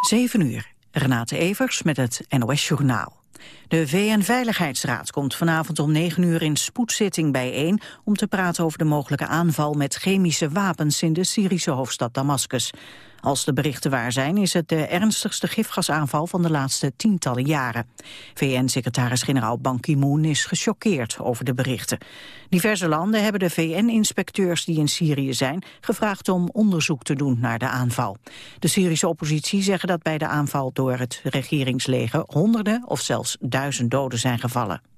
7 uur. Renate Evers met het NOS Journaal. De VN-veiligheidsraad komt vanavond om 9 uur in spoedzitting bijeen... om te praten over de mogelijke aanval met chemische wapens in de Syrische hoofdstad Damascus. Als de berichten waar zijn, is het de ernstigste gifgasaanval van de laatste tientallen jaren. VN-secretaris-generaal Ban Ki-moon is gechoqueerd over de berichten. Diverse landen hebben de VN-inspecteurs die in Syrië zijn gevraagd om onderzoek te doen naar de aanval. De Syrische oppositie zeggen dat bij de aanval door het regeringsleger honderden of zelfs duizend doden zijn gevallen.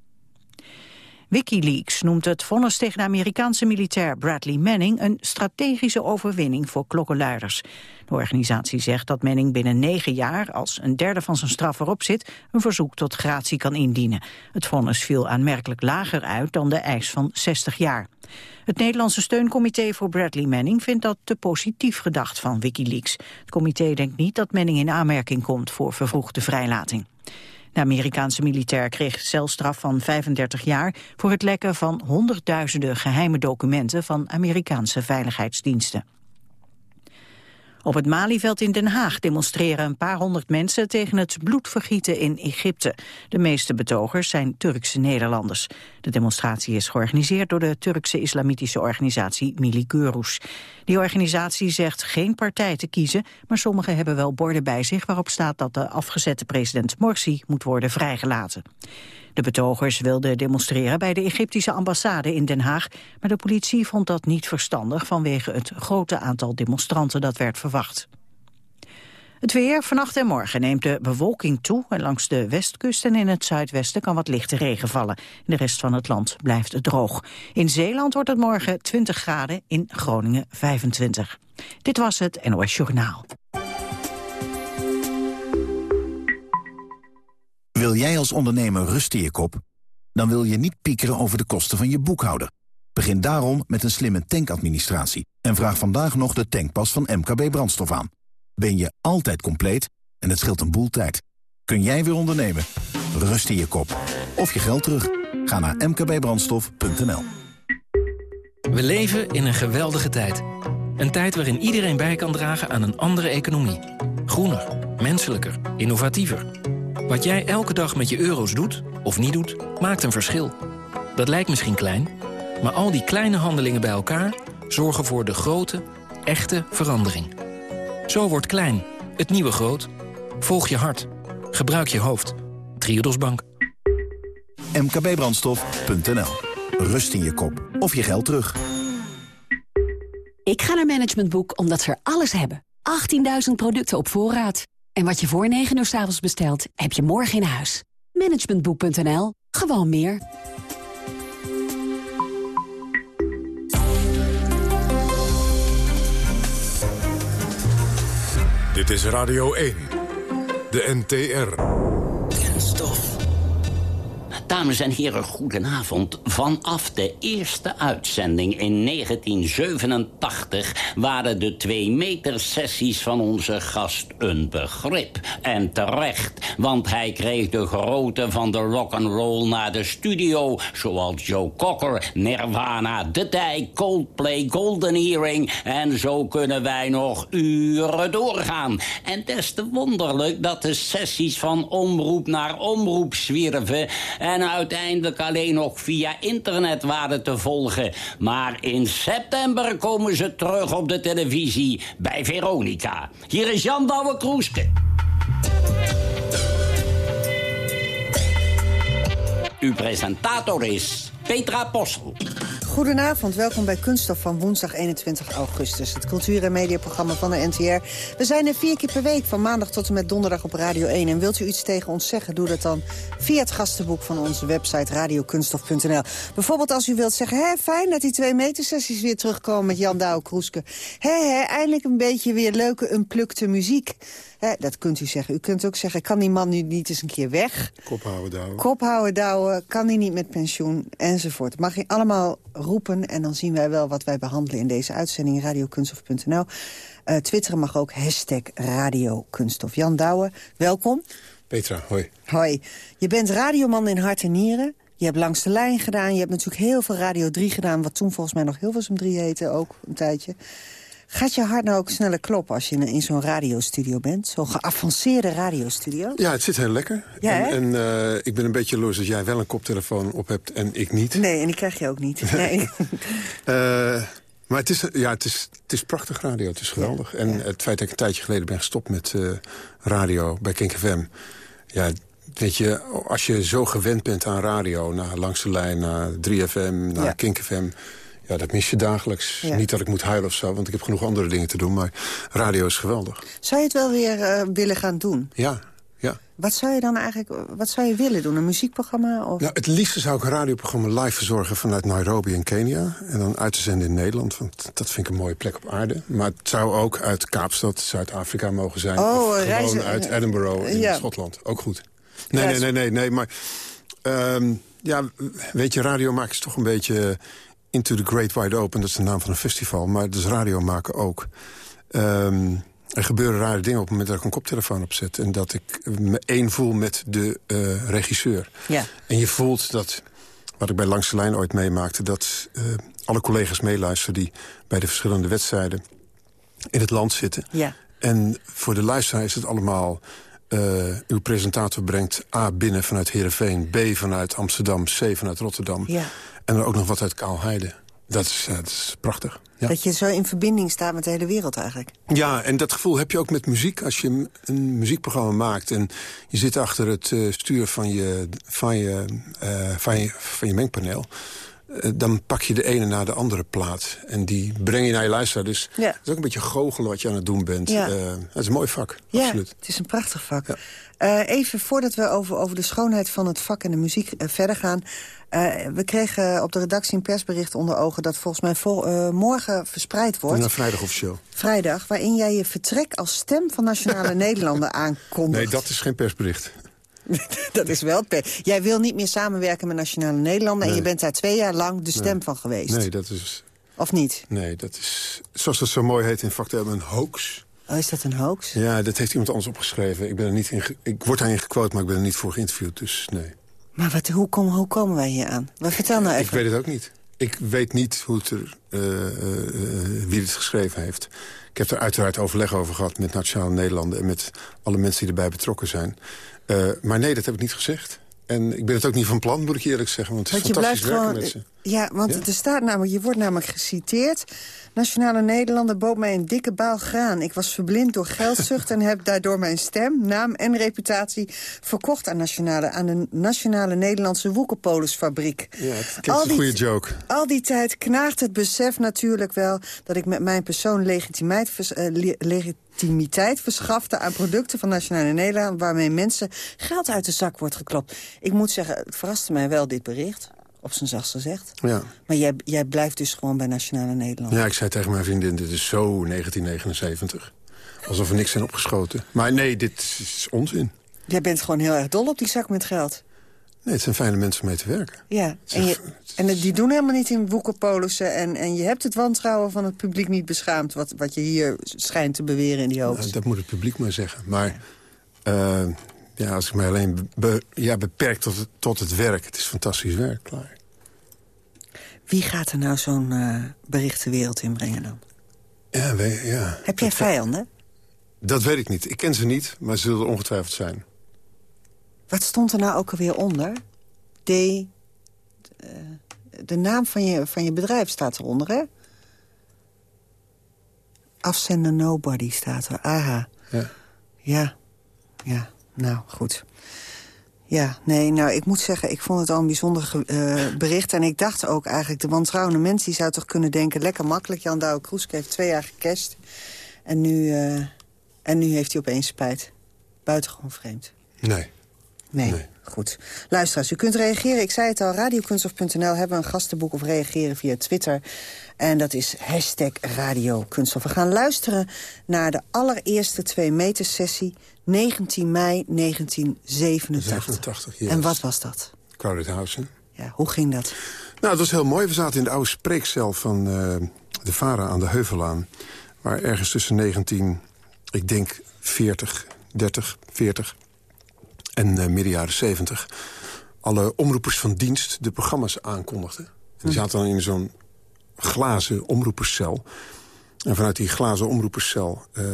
Wikileaks noemt het vonnis tegen de Amerikaanse militair Bradley Manning een strategische overwinning voor klokkenluiders. De organisatie zegt dat Manning binnen negen jaar, als een derde van zijn straf erop zit, een verzoek tot gratie kan indienen. Het vonnis viel aanmerkelijk lager uit dan de eis van 60 jaar. Het Nederlandse steuncomité voor Bradley Manning vindt dat te positief gedacht van Wikileaks. Het comité denkt niet dat Manning in aanmerking komt voor vervroegde vrijlating. De Amerikaanse militair kreeg celstraf van 35 jaar voor het lekken van honderdduizenden geheime documenten van Amerikaanse veiligheidsdiensten. Op het Malieveld in Den Haag demonstreren een paar honderd mensen tegen het bloedvergieten in Egypte. De meeste betogers zijn Turkse Nederlanders. De demonstratie is georganiseerd door de Turkse islamitische organisatie Miligurus. Die organisatie zegt geen partij te kiezen, maar sommigen hebben wel borden bij zich waarop staat dat de afgezette president Morsi moet worden vrijgelaten. De betogers wilden demonstreren bij de Egyptische ambassade in Den Haag, maar de politie vond dat niet verstandig vanwege het grote aantal demonstranten dat werd verwacht. Het weer, vannacht en morgen neemt de bewolking toe. En langs de westkust en in het zuidwesten kan wat lichte regen vallen. In de rest van het land blijft het droog. In Zeeland wordt het morgen 20 graden, in Groningen 25. Dit was het NOS Journaal. Wil jij als ondernemer rust in je kop? Dan wil je niet piekeren over de kosten van je boekhouder. Begin daarom met een slimme tankadministratie. En vraag vandaag nog de tankpas van MKB Brandstof aan. Ben je altijd compleet en het scheelt een boel tijd. Kun jij weer ondernemen? Rust in je kop. Of je geld terug. Ga naar mkbbrandstof.nl We leven in een geweldige tijd. Een tijd waarin iedereen bij kan dragen aan een andere economie. Groener, menselijker, innovatiever. Wat jij elke dag met je euro's doet, of niet doet, maakt een verschil. Dat lijkt misschien klein, maar al die kleine handelingen bij elkaar... zorgen voor de grote, echte verandering. Zo wordt klein, het nieuwe groot. Volg je hart. Gebruik je hoofd. Triodos Bank. mkbbrandstof.nl Rust in je kop. Of je geld terug. Ik ga naar Management Boek omdat ze er alles hebben. 18.000 producten op voorraad. En wat je voor 9 uur s avonds bestelt, heb je morgen in huis. Managementboek.nl. Gewoon meer. Dit is Radio 1. De NTR. Dames en heren, goedenavond. Vanaf de eerste uitzending in 1987... waren de twee meter sessies van onze gast een begrip. En terecht, want hij kreeg de grootte van de rock'n'roll naar de studio... zoals Joe Cocker, Nirvana, The Dijk, Coldplay, Golden Earring... en zo kunnen wij nog uren doorgaan. En des te wonderlijk dat de sessies van omroep naar omroep zwierven... en uiteindelijk alleen nog via internet waren te volgen. Maar in september komen ze terug op de televisie bij Veronica. Hier is Jan Douwe-Kroeske. Uw presentator is Petra Possel. Goedenavond, welkom bij Kunststof van woensdag 21 augustus. Het cultuur- en mediaprogramma van de NTR. We zijn er vier keer per week, van maandag tot en met donderdag op Radio 1. En wilt u iets tegen ons zeggen, doe dat dan via het gastenboek van onze website radiokunststof.nl. Bijvoorbeeld als u wilt zeggen, hè, fijn dat die twee metersessies weer terugkomen met Jan Douw Kroeske. Hé, hé, eindelijk een beetje weer leuke, unplukte muziek. Hè, dat kunt u zeggen. U kunt ook zeggen, kan die man nu niet eens een keer weg? Kop houden, douwen. Kop houden, douwen, kan hij niet met pensioen, enzovoort. Mag je allemaal roepen en dan zien wij wel wat wij behandelen in deze uitzending. Radiokunststof.nl. Uh, twitteren mag ook hashtag. Jan Douwen, welkom. Petra, hoi. Hoi. Je bent radioman in hart en nieren. Je hebt langs de lijn gedaan. Je hebt natuurlijk heel veel Radio 3 gedaan... wat toen volgens mij nog Hilversum 3 heette, ook een tijdje. Gaat je hart nou ook sneller kloppen als je in, zo'n radiostudio bent? Zo'n geavanceerde radiostudio? Ja, het zit heel lekker. Ja, en eh, ik ben een beetje jaloers dat jij wel een koptelefoon op hebt en ik niet. Nee, en die krijg je ook niet. Nee. Eh, maar het is, ja, het, is, het is prachtig radio, het is geweldig. En het feit dat ik een tijdje geleden ben gestopt met eh, radio bij Kink FM... Ja, weet je, als je zo gewend bent aan radio... naar Langs de Lijn, naar 3FM, naar Ja. Kink FM... Ja, dat mis je dagelijks. Ja. Niet dat ik moet huilen of zo, want ik heb genoeg andere dingen te doen. Maar radio is geweldig. Zou je het wel weer eh, willen gaan doen? Ja, ja. Wat zou je dan eigenlijk wat zou je willen doen? Een muziekprogramma? Of... Nou, het liefste zou ik een radioprogramma live verzorgen vanuit Nairobi in Kenia. En dan uit te zenden in Nederland, want dat vind ik een mooie plek op aarde. Maar het zou ook uit Kaapstad, Zuid-Afrika mogen zijn. Oh, of gewoon uit Edinburgh in Ja. Schotland. Ook goed. Nee, nee, nee, nee, nee. Maar ehm, ja, weet je, radio maken is toch een beetje Into the Great Wide Open. Dat is de naam van een festival. Maar dus radio maken ook. Ehm, er gebeuren rare dingen op het moment dat ik een koptelefoon opzet. En dat ik me één voel met de eh, regisseur. Ja. En je voelt dat, wat ik bij Langs de Lijn ooit meemaakte... dat eh, alle collega's meeluisteren die bij de verschillende wedstrijden in het land zitten. Ja. En voor de luisteraar is het allemaal... eh, uw presentator brengt A binnen vanuit Heerenveen... B vanuit Amsterdam, C vanuit Rotterdam. Ja. En dan ook nog wat uit Kaalheide. Dat is, ja, dat is prachtig. Ja. Dat je zo in verbinding staat met de hele wereld eigenlijk. Ja, en dat gevoel heb je ook met muziek. Als je een- een muziekprogramma maakt en je zit achter het eh, stuur van je, van, je, eh, van, je, van je mengpaneel... eh, dan pak je de ene na de andere plaat. En die breng je naar je luisteraar. Dus Ja. het is ook een beetje goochelen wat je aan het doen bent. Ja. Eh, het is een mooi vak, Ja, absoluut. het is een prachtig vak. Eh, even voordat we over, over de schoonheid van het vak en de muziek eh, verder gaan. eh, we kregen op de redactie een persbericht onder ogen... dat volgens mij vol, eh, morgen verspreid wordt. Na vrijdag officieel. Vrijdag, waarin jij je vertrek als stem van Nationale Nederlanden aankondigt. Nee, dat is geen persbericht. dat is wel het pe- Jij wil niet meer samenwerken met Nationale Nederlanden... en je bent daar twee jaar lang de stem van geweest. Nee, dat is... Of niet? Nee, dat is, zoals dat zo mooi heet in vaktermen, een hoax. Oh, is dat een hoax? Ja, dat heeft iemand anders opgeschreven. Ik, ben er niet in ik word daarin gequote, maar ik ben er niet voor geïnterviewd, dus nee. Maar wat, hoe, kom, hoe komen wij hier aan? Maar vertel nou Ik even. weet het ook niet. Ik weet niet hoe het er, eh, eh, wie het geschreven heeft. Ik heb er uiteraard overleg over gehad met Nationale Nederlanden... en met alle mensen die erbij betrokken zijn. Eh, maar nee, dat heb ik niet gezegd. En ik ben het ook niet van plan, moet ik je eerlijk zeggen. Want het is Want je blijft fantastisch gewoon... werken met ze. Ja, want Ja? er staat namelijk, je wordt namelijk geciteerd. Nationale Nederlanden bood mij een dikke baal graan. Ik was verblind door geldzucht en heb daardoor mijn stem, naam en reputatie... verkocht aan, nationale, aan de Nationale Nederlandse Woekerpolisfabriek. Ja, het klinkt een goede joke. Al die tijd knaagt het besef natuurlijk wel... dat ik met mijn persoon legitimiteit, vers- eh, le- legitimiteit verschafte... aan producten van Nationale Nederland... waarmee mensen geld uit de zak wordt geklopt. Ik moet zeggen, het verraste mij wel, dit bericht. Op zijn zachtst gezegd. Ja. Maar jij, jij blijft dus gewoon bij Nationale Nederland. ja, ik zei tegen mijn vriendin, dit is zo 1979. Alsof er niks zijn opgeschoten. Maar nee, dit is onzin. Jij bent gewoon heel erg dol op die zak met geld. Nee, het zijn fijne mensen om mee te werken. Ja, en, je, en die doen helemaal niet in woekerpolissen. En, en je hebt het wantrouwen van het publiek niet beschaamd... wat, wat je hier schijnt te beweren in die hoogte. Nou, dat moet het publiek maar zeggen. Maar eh, ja, als ik mij alleen be- ja, beperk tot het, tot het werk... het is fantastisch werk, klaar. Wie gaat er nou zo'n eh, bericht de wereld inbrengen dan? Ja, we, ja. Heb jij vijanden? Dat weet ik niet. Ik ken ze niet, maar ze zullen er ongetwijfeld zijn. Wat stond er nou ook alweer onder? D... eh, de naam van je, van je bedrijf staat eronder, hè? Afzender Nobody staat er. Aha. Ja. Ja. Ja, nou, goed. Ja, nee, nou, ik moet zeggen, ik vond het al een bijzonder eh, bericht. En ik dacht ook eigenlijk, de wantrouwende mens... die zou toch kunnen denken, lekker makkelijk. Jan Douwe Kroeske heeft twee jaar gecast. En nu, eh, en nu heeft hij opeens spijt. Buitengewoon vreemd. Nee. Nee. Nee. Goed. Luisteraars, u kunt reageren. Ik zei het al, radiokunstof.nl hebben we een gastenboek... of reageren via Twitter. En dat is hashtag radiokunstof. We gaan luisteren naar de allereerste twee meter sessie... 19 mei 1987. 87, yes. En wat was dat? Crowded House, hè? Ja, hoe ging dat? Nou, het was heel mooi. We zaten in de oude spreekcel van eh, de Vara aan de Heuvelaan. Waar ergens tussen 19, ik denk 40, 30, 40 en eh, midden jaren 70... alle omroepers van dienst de programma's aankondigden. En die zaten dan in zo'n glazen omroeperscel. En vanuit die glazen omroeperscel uh,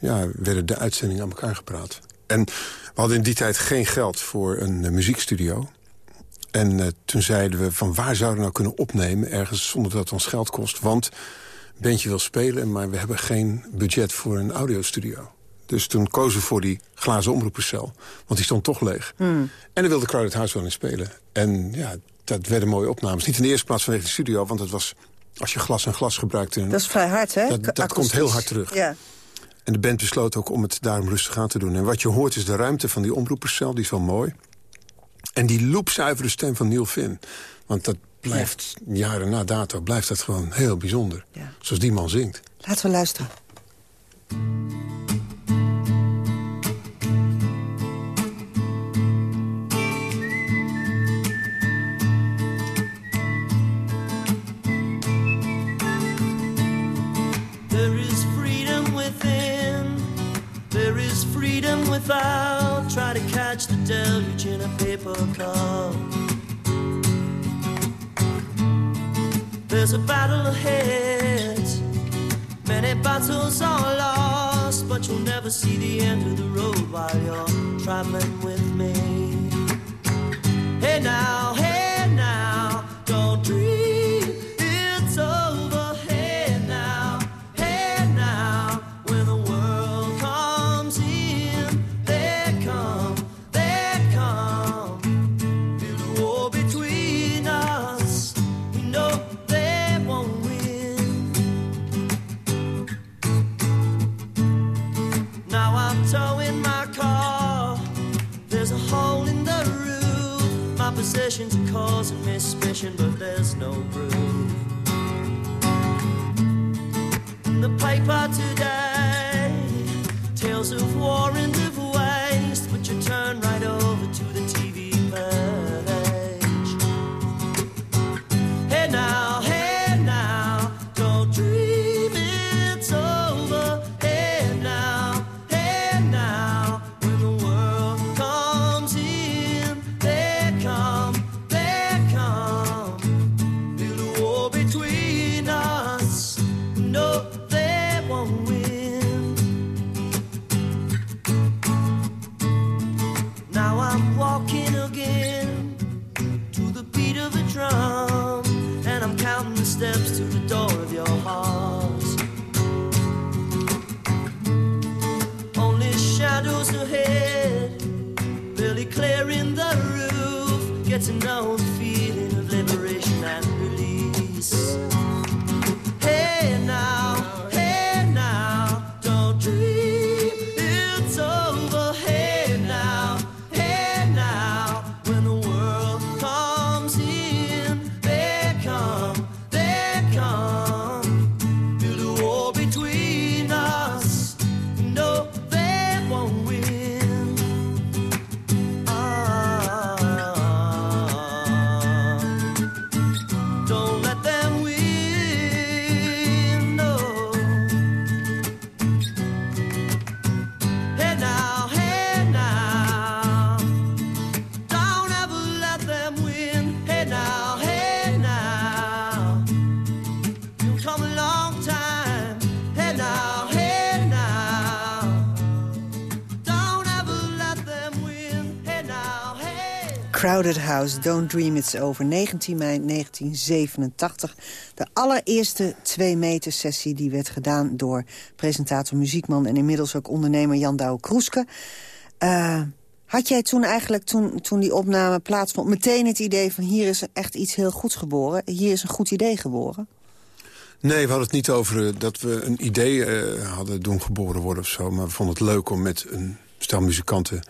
ja, werden de uitzendingen aan elkaar gepraat. En we hadden in die tijd geen geld voor een muziekstudio. En uh, toen zeiden we van waar zouden we nou kunnen opnemen... ergens zonder dat het ons geld kost. Want bandje wil spelen, maar we hebben geen budget voor een audiostudio. Dus toen kozen we voor die glazen omroeperscel. Want die stond toch leeg. Hmm. En dan wilde Crowded House wel in spelen. En ja, dat werden mooie opnames. Niet in de eerste plaats vanwege de studio, want het was... als je glas en glas gebruikt... In, dat is vrij hard, hè? Dat, dat komt heel hard terug. Ja. En de band besloot ook om het daarom rustig aan te doen. En wat je hoort is de ruimte van die omroeperscel, die is wel mooi. En die loopzuivere stem van Neil Finn. Want dat blijft, jaren na dato, blijft dat gewoon heel bijzonder. Ja. Zoals die man zingt. Laten we luisteren. Without try to catch the deluge in a paper cup. There's a battle ahead, many battles are lost, but you'll never see the end of the road while you're traveling with me. Hey now, possessions are causing suspicion, but there's no proof. The paper today, tales of war and Crowded House, Don't Dream It's Over. 19 mei 1987. De allereerste twee meter sessie die werd gedaan door presentator, muziekman... en inmiddels ook ondernemer Jan Douwe Kroeske. Eh, had jij toen eigenlijk, toen, toen die opname plaatsvond... meteen het idee van hier is echt iets heel goeds geboren? Hier is een goed idee geboren? Nee, we hadden het niet over eh, dat we een idee eh, hadden doen geboren worden of zo. Maar we vonden het leuk om met een stel muzikanten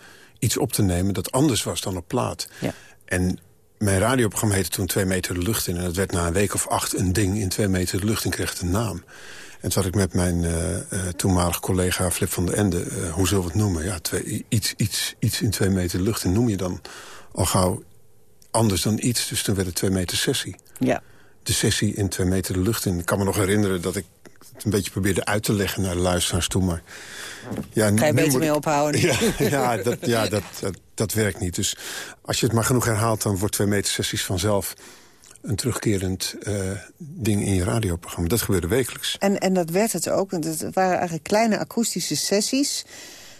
iets op te nemen... dat anders was dan op plaat. Ja. En mijn radioprogramma heette toen Twee meter de lucht in. En dat werd na een week of acht een ding in Twee meter de lucht in kreeg het een naam. En toen had ik met mijn eh, toenmalige collega Flip van der Ende... eh, hoe zullen we het noemen? Ja, twee, iets, iets, iets in twee meter de lucht in noem je dan al gauw anders dan iets. Dus toen werd het twee meter sessie. Ja. De sessie in twee meter de lucht in. Ik kan me nog herinneren dat ik het een beetje probeerde uit te leggen naar de luisteraars toe. Maar ja, Ga je beter moet- mee ophouden? Ja, ja, dat, ja dat, dat, dat werkt niet. Dus als je het maar genoeg herhaalt... dan wordt twee meter sessies vanzelf een terugkerend eh, ding in je radioprogramma. Dat gebeurde wekelijks. En, en dat werd het ook. want Het waren eigenlijk kleine akoestische sessies.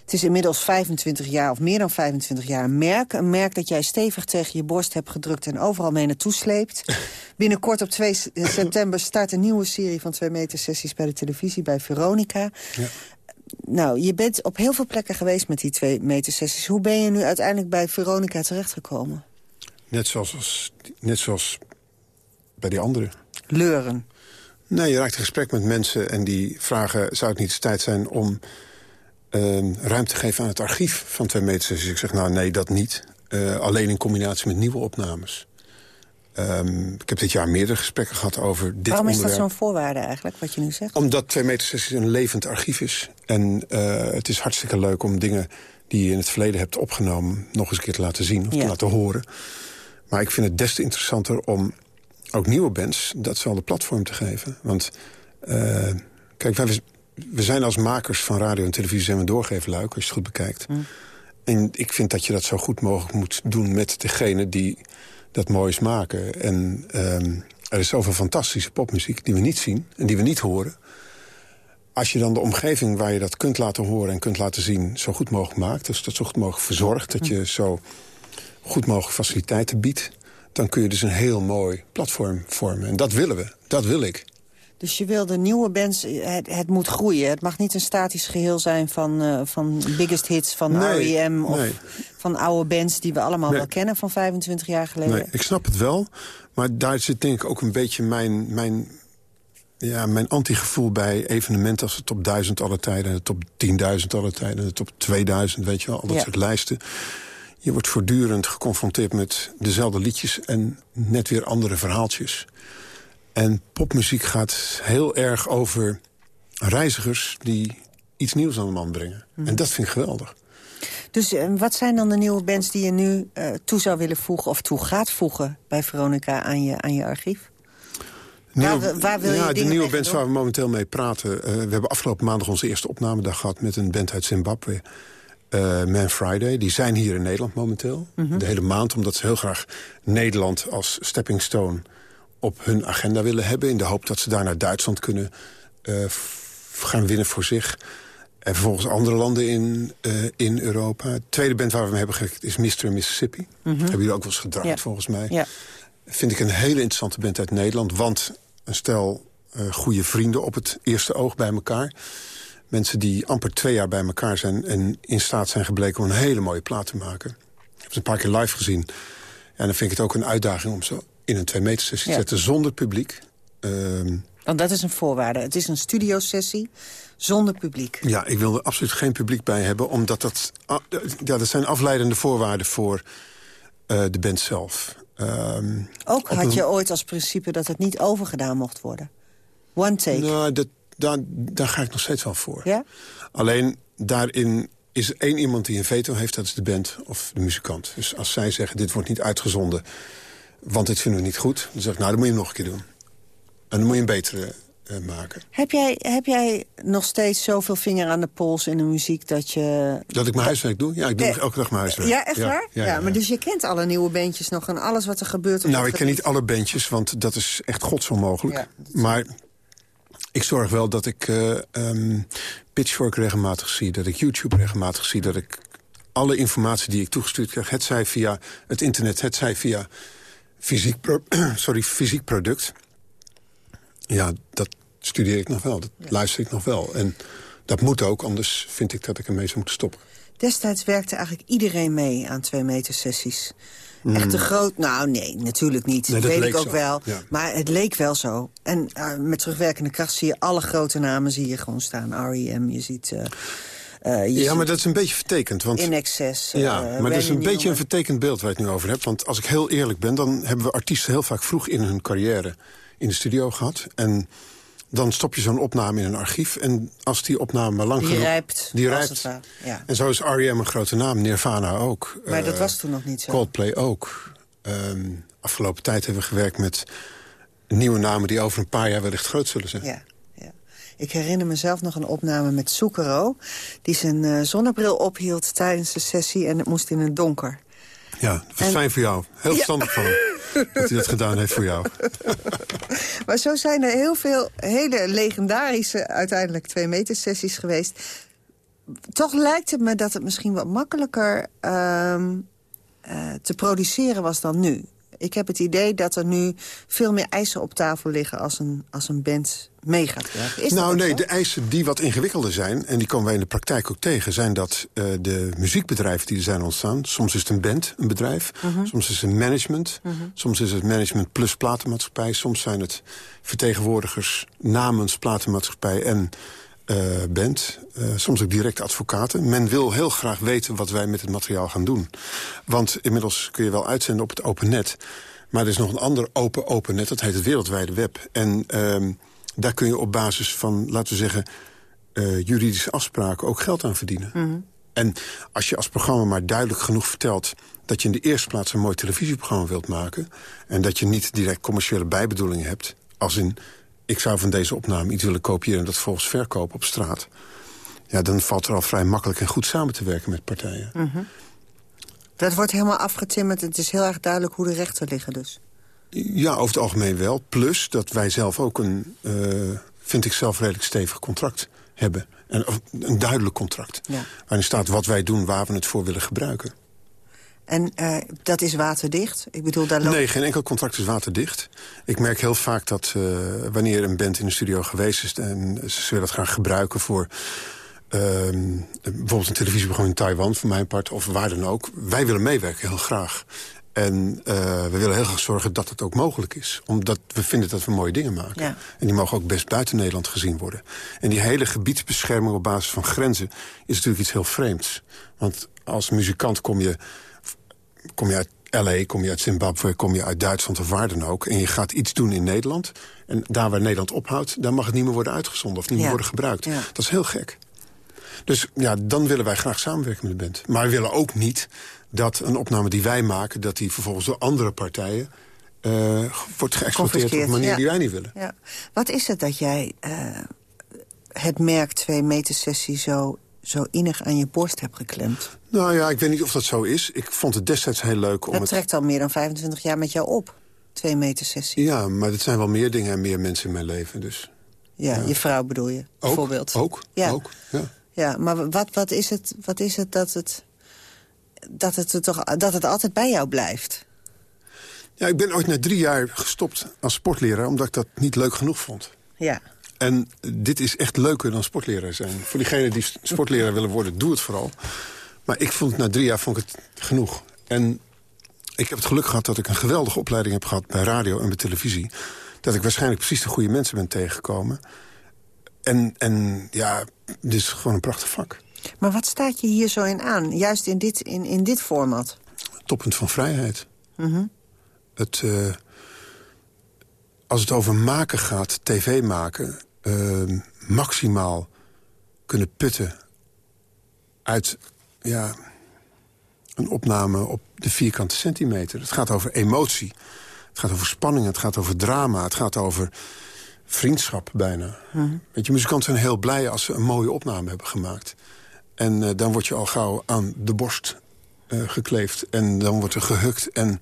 Het is inmiddels 25 jaar, of meer dan 25 jaar, een merk. Een merk dat jij stevig tegen je borst hebt gedrukt... en overal mee naartoe sleept. Binnenkort op 2 s- september start een nieuwe serie van 2 meter sessies... bij de televisie, bij Veronica. Ja. Nou, je bent op heel veel plekken geweest met die 2 meter sessies. Hoe ben je nu uiteindelijk bij Veronica terechtgekomen? Net zoals, als- net zoals bij die anderen. Leuren. Nee, je raakt in gesprek met mensen en die vragen... zou het niet eens tijd zijn om ehm, ruimte te geven aan het archief van twee meter sessies? Ik zeg, nou nee, dat niet. Eh, alleen in combinatie met nieuwe opnames. Ehm, ik heb dit jaar meerdere gesprekken gehad over dit Waarom is dat onderwerp. zo'n voorwaarde eigenlijk, wat je nu zegt? Omdat twee meter sessies een levend archief is. En eh, het is hartstikke leuk om dingen die je in het verleden hebt opgenomen... nog eens een keer te laten zien of Ja. te laten horen. Maar ik vind het des te interessanter om ook nieuwe bands... datzelfde platform te geven. Want eh, kijk, wij, we zijn als makers van radio en televisie... zijn we doorgeefluik, als je het goed bekijkt. En ik vind dat je dat zo goed mogelijk moet doen met degene die dat moois maken. En ehm, er is zoveel fantastische popmuziek die we niet zien en die we niet horen. Als je dan de omgeving waar je dat kunt laten horen en kunt laten zien... zo goed mogelijk maakt, dus dat zo goed mogelijk verzorgt... dat je zo goed mogelijk faciliteiten biedt... dan kun je dus een heel mooi platform vormen. En dat willen we, dat wil ik. Dus je wil de nieuwe bands, het, het moet groeien. Het mag niet een statisch geheel zijn van, eh, van biggest hits van Nee, R.E.M. of nee. van oude bands die we allemaal Nee. wel kennen van 25 jaar geleden. Nee, ik snap het wel. Maar daar zit denk ik ook een beetje mijn, mijn, ja, mijn antigevoel bij evenementen... als de top 1000 alle tijden, en de top 10.000 alle tijden... en de top 2000, weet je wel, al dat Ja. soort lijsten. Je wordt voortdurend geconfronteerd met dezelfde liedjes... en net weer andere verhaaltjes. En popmuziek gaat heel erg over reizigers... die iets nieuws aan de man brengen. Mhm. En dat vind ik geweldig. Dus eh, wat zijn dan de nieuwe bands die je nu eh, toe zou willen voegen... of toe gaat voegen bij Veronica aan je, aan je archief? Waar wil- waar wil je ja, de dingen nieuwe bands waar we momenteel mee praten. eh, we hebben afgelopen maandag onze eerste opnamedag gehad... met een band uit Zimbabwe, Man Friday. Die zijn hier in Nederland momenteel. Mhm. De hele maand, omdat ze heel graag Nederland als stepping stone... op hun agenda willen hebben... in de hoop dat ze daar naar Duitsland kunnen eh, gaan winnen voor zich... En vervolgens andere landen in, eh, in Europa. De tweede band waar we mee hebben gewerkt is Mr. Mississippi. Hebben jullie ook wel eens gedraaid, volgens mij. Ja. Vind ik een hele interessante band uit Nederland. Want een stel eh goede vrienden op het eerste oog bij elkaar. Mensen die amper twee jaar bij elkaar zijn... en in staat zijn gebleken om een hele mooie plaat te maken. Ik heb ze een paar keer live gezien. En dan vind ik het ook een uitdaging om zo in een twee meter sessie Ja. zetten... zonder publiek. Ehm, Want dat is een voorwaarde. Het is een studiosessie zonder publiek. Ja, ik wil er absoluut geen publiek bij hebben... omdat dat, ah, ja, dat zijn afleidende voorwaarden voor eh, de band zelf. Ehm, Ook had een- je ooit als principe dat het niet overgedaan mocht worden. One take. Nou, dat, daar, daar ga ik nog steeds wel voor. Ja? Alleen daarin is er één iemand die een veto heeft, dat is de band of de muzikant. Dus als zij zeggen, dit wordt niet uitgezonden, want dit vinden we niet goed... dan zeg ik, nou, dan moet je hem nog een keer doen. En dan moet je een betere eh, maken. Heb jij, heb jij nog steeds zoveel vinger aan de pols in de muziek dat je... Dat ik mijn huiswerk doe? Ja, ik doe Eh, elke dag mijn huiswerk. Ja, echt waar? Ja, maar dus je kent alle nieuwe bandjes nog en alles wat er gebeurt. op Nou, dat ik ken niet alle bandjes, want dat is echt godsonmogelijk. Dat Maar ik zorg wel dat ik eh, ehm, Pitchfork regelmatig zie... dat ik YouTube regelmatig zie... dat ik alle informatie die ik toegestuurd krijg... het zij via het internet, het zij via fysiek, pro- sorry, fysiek product... ja, dat studeer ik nog wel, dat luister ik nog wel. En dat moet ook, anders vind ik dat ik ermee zou moeten stoppen. Destijds werkte eigenlijk iedereen mee aan twee meter sessies. Echt te groot? Nou, nee, natuurlijk niet. Hmm. Nee, dat weet ik ook zo, wel. ja. Maar het leek wel zo. En eh, met terugwerkende kracht zie je alle grote namen zie je gewoon staan. R.E.M., je ziet... eh, Ja, ziet maar dat is een beetje vertekend. Want In Excess. Ja, eh, maar dat is een beetje een vertekend beeld waar je het nu over hebt. Want als ik heel eerlijk ben, dan hebben we artiesten heel vaak vroeg in hun carrière in de studio gehad. En dan stop je zo'n opname in een archief. En als die opname maar lang Die genoeg... rijpt, Die rijpt. ja. En zo is R.E.M. een grote naam, Nirvana ook. Maar dat eh, was toen nog niet zo. Coldplay ook. Ehm, afgelopen tijd hebben we gewerkt met nieuwe namen... die over een paar jaar wellicht groot zullen zijn. Ja, ja. Ik herinner mezelf nog een opname met Soekero... die zijn eh, zonnebril ophield tijdens de sessie en het moest in het donker. Ja, dat was En- fijn voor jou. Heel Ja. verstandig van hem. dat hij dat gedaan heeft voor jou. Maar zo zijn er heel veel hele legendarische, uiteindelijk twee meter sessies geweest. Toch lijkt het me dat het misschien wat makkelijker ehm, eh, te produceren was dan nu. Ik heb het idee dat er nu veel meer eisen op tafel liggen als een, als een band mee gaat werken. Is nou nee, zo? de eisen die wat ingewikkelder zijn... en die komen wij in de praktijk ook tegen... zijn dat eh, de muziekbedrijven die er zijn ontstaan... soms is het een band, een bedrijf, Mhm. soms is het een management... soms is het management plus platenmaatschappij... soms zijn het vertegenwoordigers namens platenmaatschappij en eh, band. Eh, soms ook direct advocaten. Men wil heel graag weten wat wij met het materiaal gaan doen. Want inmiddels kun je wel uitzenden op het open net... maar er is nog een ander open open net, dat heet het wereldwijde web. En ehm, daar kun je op basis van, laten we zeggen... eh, juridische afspraken ook geld aan verdienen. En als je als programma maar duidelijk genoeg vertelt... dat je in de eerste plaats een mooi televisieprogramma wilt maken... en dat je niet direct commerciële bijbedoelingen hebt... als in, ik zou van deze opname iets willen kopiëren... en dat volgens verkopen op straat... ja, dan valt er al vrij makkelijk en goed samen te werken met partijen. Dat wordt helemaal afgetimmerd. Het is heel erg duidelijk hoe de rechten liggen dus. Ja, over het algemeen wel. Plus dat wij zelf ook een, eh, vind ik zelf, redelijk stevig contract hebben. En, een duidelijk contract. Ja. Waarin staat wat wij doen, waar we het voor willen gebruiken. En eh, dat is waterdicht? Ik bedoel, daar loopt... Nee, geen enkel contract is waterdicht. Ik merk heel vaak dat uh, wanneer een band in de studio geweest is... en ze willen dat graag gebruiken voor... Uh, bijvoorbeeld een televisieprogramma in Taiwan, voor mijn part, of waar dan ook. Wij willen meewerken, heel graag. En uh, we willen heel graag zorgen dat het ook mogelijk is. Omdat we vinden dat we mooie dingen maken. Ja. En die mogen ook best buiten Nederland gezien worden. En die hele gebiedsbescherming op basis van grenzen... is natuurlijk iets heel vreemds. Want als muzikant kom je, kom je uit L.A., kom je uit Zimbabwe, kom je uit Duitsland of waar dan ook... en je gaat iets doen in Nederland... en daar waar Nederland ophoudt, daar mag het niet meer worden uitgezonden... of niet meer Ja. worden gebruikt. Ja. Dat is heel gek. Dus ja, dan willen wij graag samenwerken met de band. Maar we willen ook niet dat een opname die wij maken... dat die vervolgens door andere partijen uh, wordt geëxploiteerd op een manier ja. die wij niet willen. Ja. Wat is het dat jij uh, het merk twee meter sessie zo, zo innig aan je borst hebt geklemd? Nou ja, ik weet niet of dat zo is. Ik vond het destijds heel leuk om Dat het... trekt al meer dan 25 jaar met jou op, twee meter sessie. Ja, maar het zijn wel meer dingen en meer mensen in mijn leven. Dus Ja, Ja. je vrouw bedoel je, ook, bijvoorbeeld. ook, Ja. ook. Ja. Ja, maar wat, wat, is het, wat is het dat het, dat het, er toch, dat het altijd bij jou blijft? ja, ik ben ooit na drie jaar gestopt als sportleraar... omdat ik dat niet leuk genoeg vond. Ja. En dit is echt leuker dan sportleraar zijn. Voor diegenen die sportleraar willen worden, doe het vooral. Maar ik vond na drie jaar vond ik het genoeg. En ik heb het geluk gehad dat ik een geweldige opleiding heb gehad... bij radio en bij televisie. Dat ik waarschijnlijk precies de goede mensen ben tegengekomen. En, en ja, dit is gewoon een prachtig vak. Maar wat staat je hier zo in aan? Juist in dit, in, in dit format? Toppunt van vrijheid. Het, eh, als het over maken gaat, tv maken... eh, maximaal kunnen putten uit ja, een opname op de vierkante centimeter. Het gaat over emotie. Het gaat over spanning, het gaat over drama. Het gaat over vriendschap bijna. Weet je, muzikanten zijn heel blij als ze een mooie opname hebben gemaakt. En eh, dan word je al gauw aan de borst eh, gekleefd. En dan wordt er gehukt en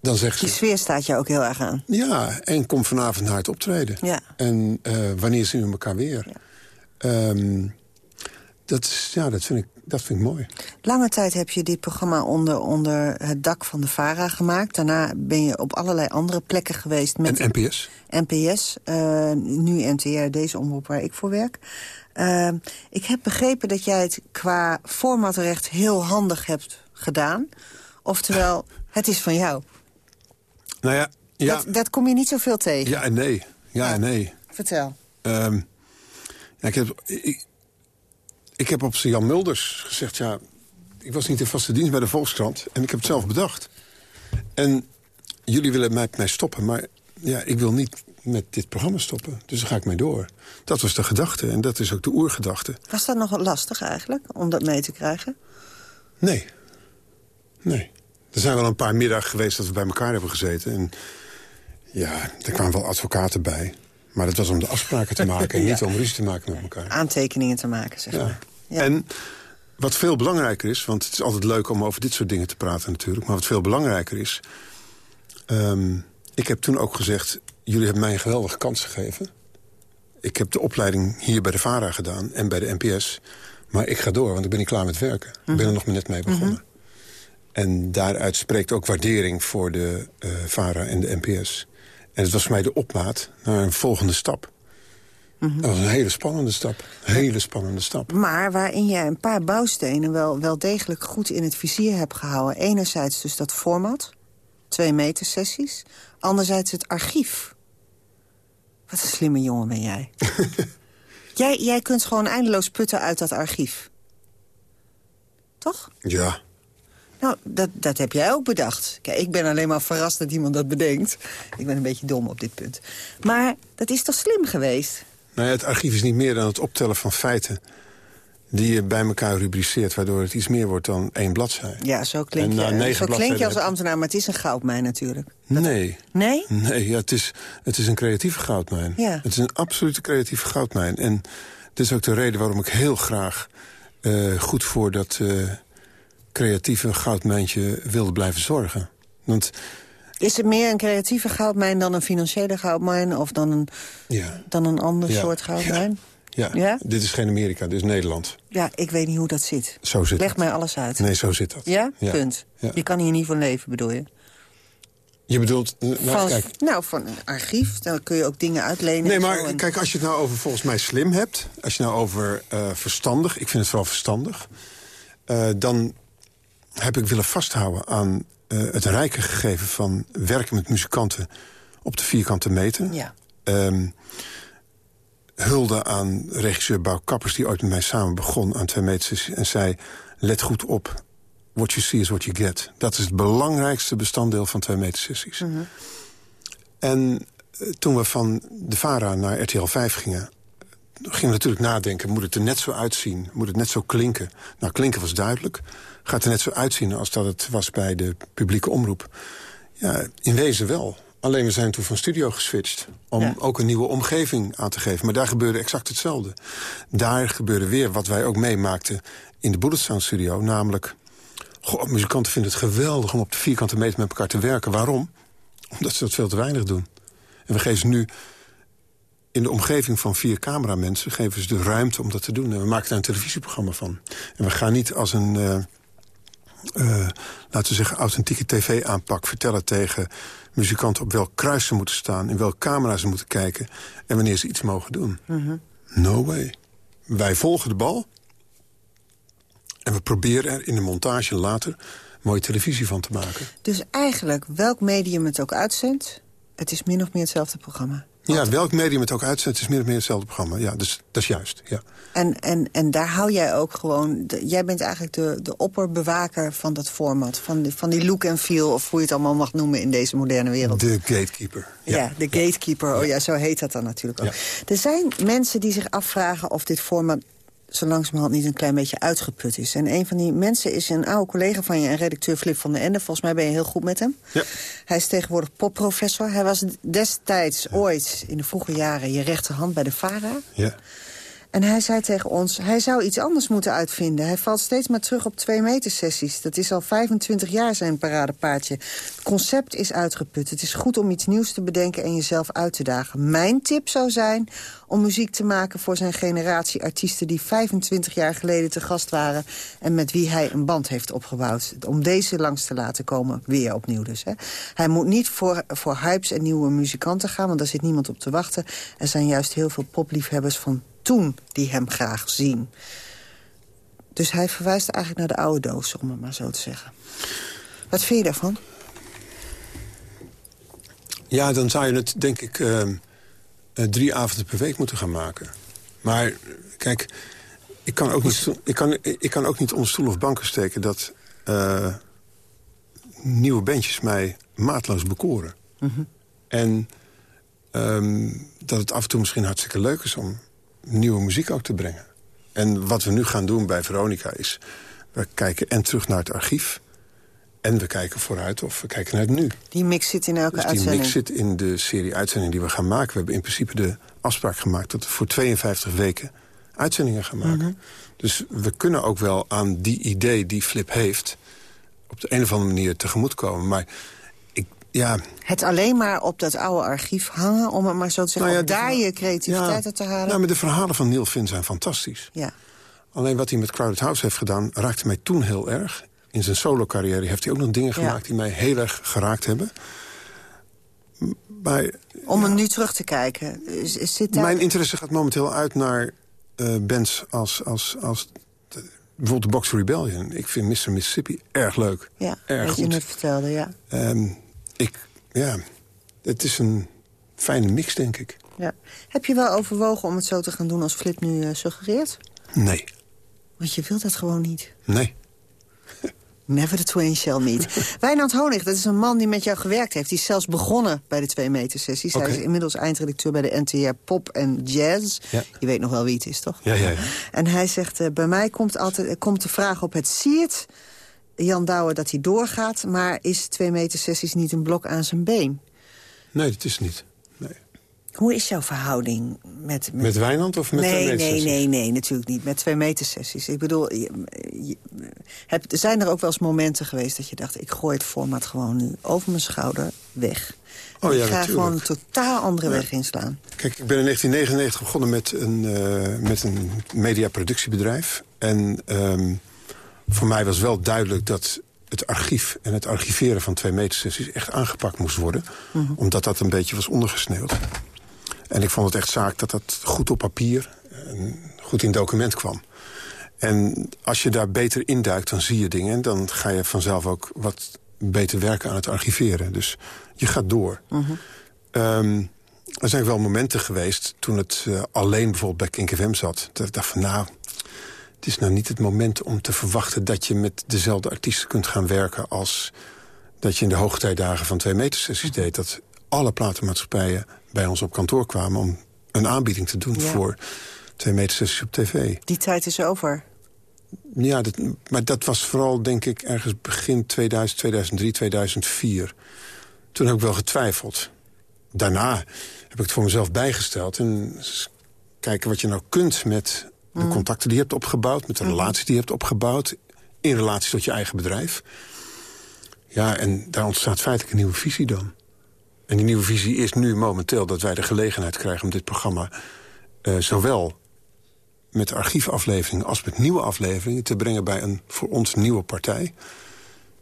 dan zegt Die ze... sfeer staat je ook heel erg aan. Ja, en kom vanavond naar het optreden. Ja. En eh, wanneer zien we elkaar weer? Ehm, dat, is, ja, dat, vind ik, dat vind ik mooi. Lange tijd heb je dit programma onder, onder het dak van de VARA gemaakt. Daarna ben je op allerlei andere plekken geweest met En NPS? NPS, eh, nu NTR, deze omroep waar ik voor werk. Eh, ik heb begrepen dat jij het qua formatrecht heel handig hebt gedaan. Oftewel, het is van jou. Nou ja, ja, Dat, dat kom je niet zoveel tegen. ja en nee. Ja, en nee. Vertel. Ehm, ja, ik, heb, ik, ik heb op Jan Mulders gezegd... ja, ik was niet in vaste dienst bij de Volkskrant... en ik heb het zelf bedacht. En jullie willen mij, mij stoppen, maar ja, ik wil niet met dit programma stoppen. Dus daar ga ik mee door. Dat was de gedachte en dat is ook de oergedachte. Was dat nog lastig eigenlijk, om dat mee te krijgen? Nee. Nee. Er zijn wel een paar middagen geweest dat we bij elkaar hebben gezeten. En ja, er kwamen wel advocaten bij. Maar dat was om de afspraken te maken en Ja. niet om ruzie te maken met elkaar. Aantekeningen te maken, zeg maar. Ja. En wat veel belangrijker is, want het is altijd leuk om over dit soort dingen te praten natuurlijk. Maar wat veel belangrijker is, Ehm, ik heb toen ook gezegd... jullie hebben mij een geweldige kans gegeven. Ik heb de opleiding hier bij de VARA gedaan en bij de NPS. Maar ik ga door, want ik ben niet klaar met werken. Ik ben er nog maar net mee begonnen. En daaruit spreekt ook waardering voor de eh VARA en de NPS. En het was voor mij de opmaat naar een volgende stap. Dat was een hele spannende stap. Hele spannende stap. Maar waarin jij een paar bouwstenen wel, wel degelijk goed in het vizier hebt gehouden. Enerzijds dus dat format, twee meter sessies. Anderzijds het archief. Wat een slimme jongen ben jij. jij. Jij kunt gewoon eindeloos putten uit dat archief. Toch? Ja, Nou, dat, dat heb jij ook bedacht. Kijk, ik ben alleen maar verrast dat iemand dat bedenkt. Ik ben een beetje dom op dit punt. Maar dat is toch slim geweest? Nou ja, het archief is niet meer dan het optellen van feiten... die je bij elkaar rubriceert... waardoor het iets meer wordt dan één bladzij. Ja, zo klink je, negen zo klink je als ambtenaar, maar het is een goudmijn natuurlijk. Nee. Nee? Nee, ja, het, is, het is een creatieve goudmijn. Ja. Het is een absolute creatieve goudmijn. En dit is ook de reden waarom ik heel graag eh, goed voor dat eh, creatieve goudmijntje wilde blijven zorgen. Want Is het meer een creatieve goudmijn dan een financiële goudmijn... of dan een, ja, dan een ander Ja. soort goudmijn? ja, Ja? dit is geen Amerika, dit is Nederland. Ja, ik weet niet hoe dat zit. Zo zit Leg mij alles uit. Nee, zo zit dat. Ja? Punt. Je kan hier niet van leven, bedoel je? Je bedoelt... Nou, van, kijk, nou, van een archief, dan kun je ook dingen uitlenen. Nee, maar en- kijk, als je het nou over volgens mij slim hebt... als je nou over eh, verstandig, ik vind het vooral verstandig... eh, dan heb ik willen vasthouden aan eh, het rijke gegeven... van werken met muzikanten op de vierkante meter. Ja. Ehm, hulde aan regisseur Bouw Kappers... die ooit met mij samen begon aan twee meters... en zei, let goed op, what you see is what you get. Dat is het belangrijkste bestanddeel van twee meter sessies. En eh, toen we van de VARA naar RTL 5 gingen... gingen we natuurlijk nadenken, moet het er net zo uitzien? Moet het net zo klinken? Nou, klinken was duidelijk. Gaat er net zo uitzien als dat het was bij de publieke omroep? Ja, in wezen wel. Alleen we zijn toen van studio geswitcht... om Ja. ook een nieuwe omgeving aan te geven. Maar daar gebeurde exact hetzelfde. Daar gebeurde weer wat wij ook meemaakten in de Bullet Sound Studio. Namelijk, goh, muzikanten vinden het geweldig om op de vierkante meter met elkaar te werken. Waarom? Omdat ze dat veel te weinig doen. En we geven ze nu in de omgeving van vier cameramensen... geven ze de ruimte om dat te doen. En we maken daar een televisieprogramma van. En we gaan niet als een, eh, eh, laten we zeggen, authentieke tv-aanpak... vertellen tegen muzikanten op welk kruis ze moeten staan... in welke camera ze moeten kijken... en wanneer ze iets mogen doen. No way. Wij volgen de bal... en we proberen er in de montage later mooie televisie van te maken. Dus eigenlijk, welk medium het ook uitzendt... het is min of meer hetzelfde programma. Ja, welk medium het ook uitzendt, is meer of meer hetzelfde programma. Ja, dus dat is juist. Ja. En, en, en daar hou jij ook gewoon... de- jij bent eigenlijk de, de opperbewaker van dat format. Van die, van die look en feel, of hoe je het allemaal mag noemen... in deze moderne wereld. De gatekeeper. Ja, de gatekeeper. Oh ja, zo heet dat dan natuurlijk ook. Ja. Er zijn mensen die zich afvragen of dit format zo langzamerhand niet een klein beetje uitgeput is. En een van die mensen is een oude collega van je... en redacteur Flip van der Ende. Volgens mij ben je heel goed met hem. Ja. Hij is tegenwoordig popprofessor. Hij was destijds ooit in de vroege jaren je rechterhand bij de VARA. Ja. En hij zei tegen ons, hij zou iets anders moeten uitvinden. Hij valt steeds maar terug op twee meter sessies. Dat is al 25 jaar zijn paradepaardje. Het concept is uitgeput. Het is goed om iets nieuws te bedenken en jezelf uit te dagen. Mijn tip zou zijn om muziek te maken voor zijn generatie artiesten... die 25 jaar geleden te gast waren... en met wie hij een band heeft opgebouwd. Om deze langs te laten komen, weer opnieuw dus. Hè. Hij moet niet voor, voor hypes en nieuwe muzikanten gaan... want daar zit niemand op te wachten. Er zijn juist heel veel popliefhebbers van toen die hem graag zien. Dus hij verwijst eigenlijk naar de oude doos, om het maar zo te zeggen. Wat vind je daarvan? ja, dan zou je het, denk ik, ehm, eh, drie avonden per week moeten gaan maken. Maar, kijk, ik kan ook niet, ik kan, ik kan ook niet onder stoel of banken steken... dat eh, nieuwe bandjes mij maatloos bekoren. En ehm, dat het af en toe misschien hartstikke leuk is om nieuwe muziek ook te brengen. En wat we nu gaan doen bij Veronica is... we kijken en terug naar het archief... en we kijken vooruit of we kijken naar het nu. Die mix zit in elke Dus die uitzending. mix zit in de serie uitzendingen die we gaan maken. We hebben in principe de afspraak gemaakt... dat we voor 52 weken uitzendingen gaan maken. Mhm. Dus we kunnen ook wel aan die idee die Flip heeft... op de een of andere manier tegemoetkomen. Maar ja, Het alleen maar op dat oude archief hangen... om het maar zo te zeggen, Nou ja, daar je creativiteit ja, uit te halen. Nou, maar de verhalen van Neil Finn zijn fantastisch. ja. Alleen wat hij met Crowded House heeft gedaan, raakte mij toen heel erg. In zijn solo-carrière heeft hij ook nog dingen gemaakt... die mij heel erg geraakt hebben. Maar Om hem nu terug te kijken. Zit daar... mijn interesse gaat momenteel uit naar eh, bands als, als, als bijvoorbeeld de Box Rebellion. Ik vind Mr. Mississippi erg leuk. ja, erg wat je goed. net vertelde, ja. Ehm, ik, ja, het is een fijne mix, denk ik. ja. Heb je wel overwogen om het zo te gaan doen als Flip nu eh, suggereert? Nee, Want je wilt dat gewoon niet. nee. Never the twain shall meet. Wijnand Honig, dat is een man die met jou gewerkt heeft. Die is zelfs begonnen bij de twee meter sessies. Hij is inmiddels eindredacteur bij de NTR Pop en Jazz. Ja. Je weet nog wel wie het is, toch? Ja, ja, ja. En hij zegt, eh, bij mij komt, altijd, eh, komt de vraag op het siert... Jan Douwer dat hij doorgaat, maar is twee meter sessies niet een blok aan zijn been? Nee, dat is niet. Nee. Hoe is jouw verhouding met... Met Wijnand of met nee, nee, nee, nee, natuurlijk niet. Met twee meter sessies. Ik bedoel, je, je- heb, zijn er ook wel eens momenten geweest dat je dacht... ik gooi het format gewoon nu over mijn schouder weg. Oh ik ja, ga natuurlijk. gewoon een totaal andere weg inslaan. Kijk, ik ben in 1999 begonnen met een, eh, met een mediaproductiebedrijf. En ehm, voor mij was wel duidelijk dat het archief en het archiveren van twee metersessies echt aangepakt moest worden. Omdat dat een beetje was ondergesneeuwd. En ik vond het echt zaak dat dat goed op papier en goed in document kwam. En als je daar beter induikt, dan zie je dingen. En dan ga je vanzelf ook wat beter werken aan het archiveren. Dus je gaat door. Ehm, er zijn wel momenten geweest toen het eh, alleen bijvoorbeeld bij Kink FM zat. Dat ik dacht van nou, het is nou niet het moment om te verwachten... dat je met dezelfde artiesten kunt gaan werken... als dat je in de hoogtijdagen van twee meter sessies deed. Dat alle platenmaatschappijen bij ons op kantoor kwamen... om een aanbieding te doen Ja. voor twee meter sessies op tv. Die tijd is over. Ja, dat, maar dat was vooral, denk ik, ergens begin 2000, 2003, 2004. Toen heb ik wel getwijfeld. Daarna heb ik het voor mezelf bijgesteld. En kijken wat je nou kunt met de contacten die je hebt opgebouwd... met de relaties die je hebt opgebouwd... in relatie tot je eigen bedrijf. Ja, en daar ontstaat feitelijk een nieuwe visie dan. En die nieuwe visie is nu momenteel dat wij de gelegenheid krijgen... om dit programma eh, zowel met archiefafleveringen als met nieuwe afleveringen... te brengen bij een voor ons nieuwe partij.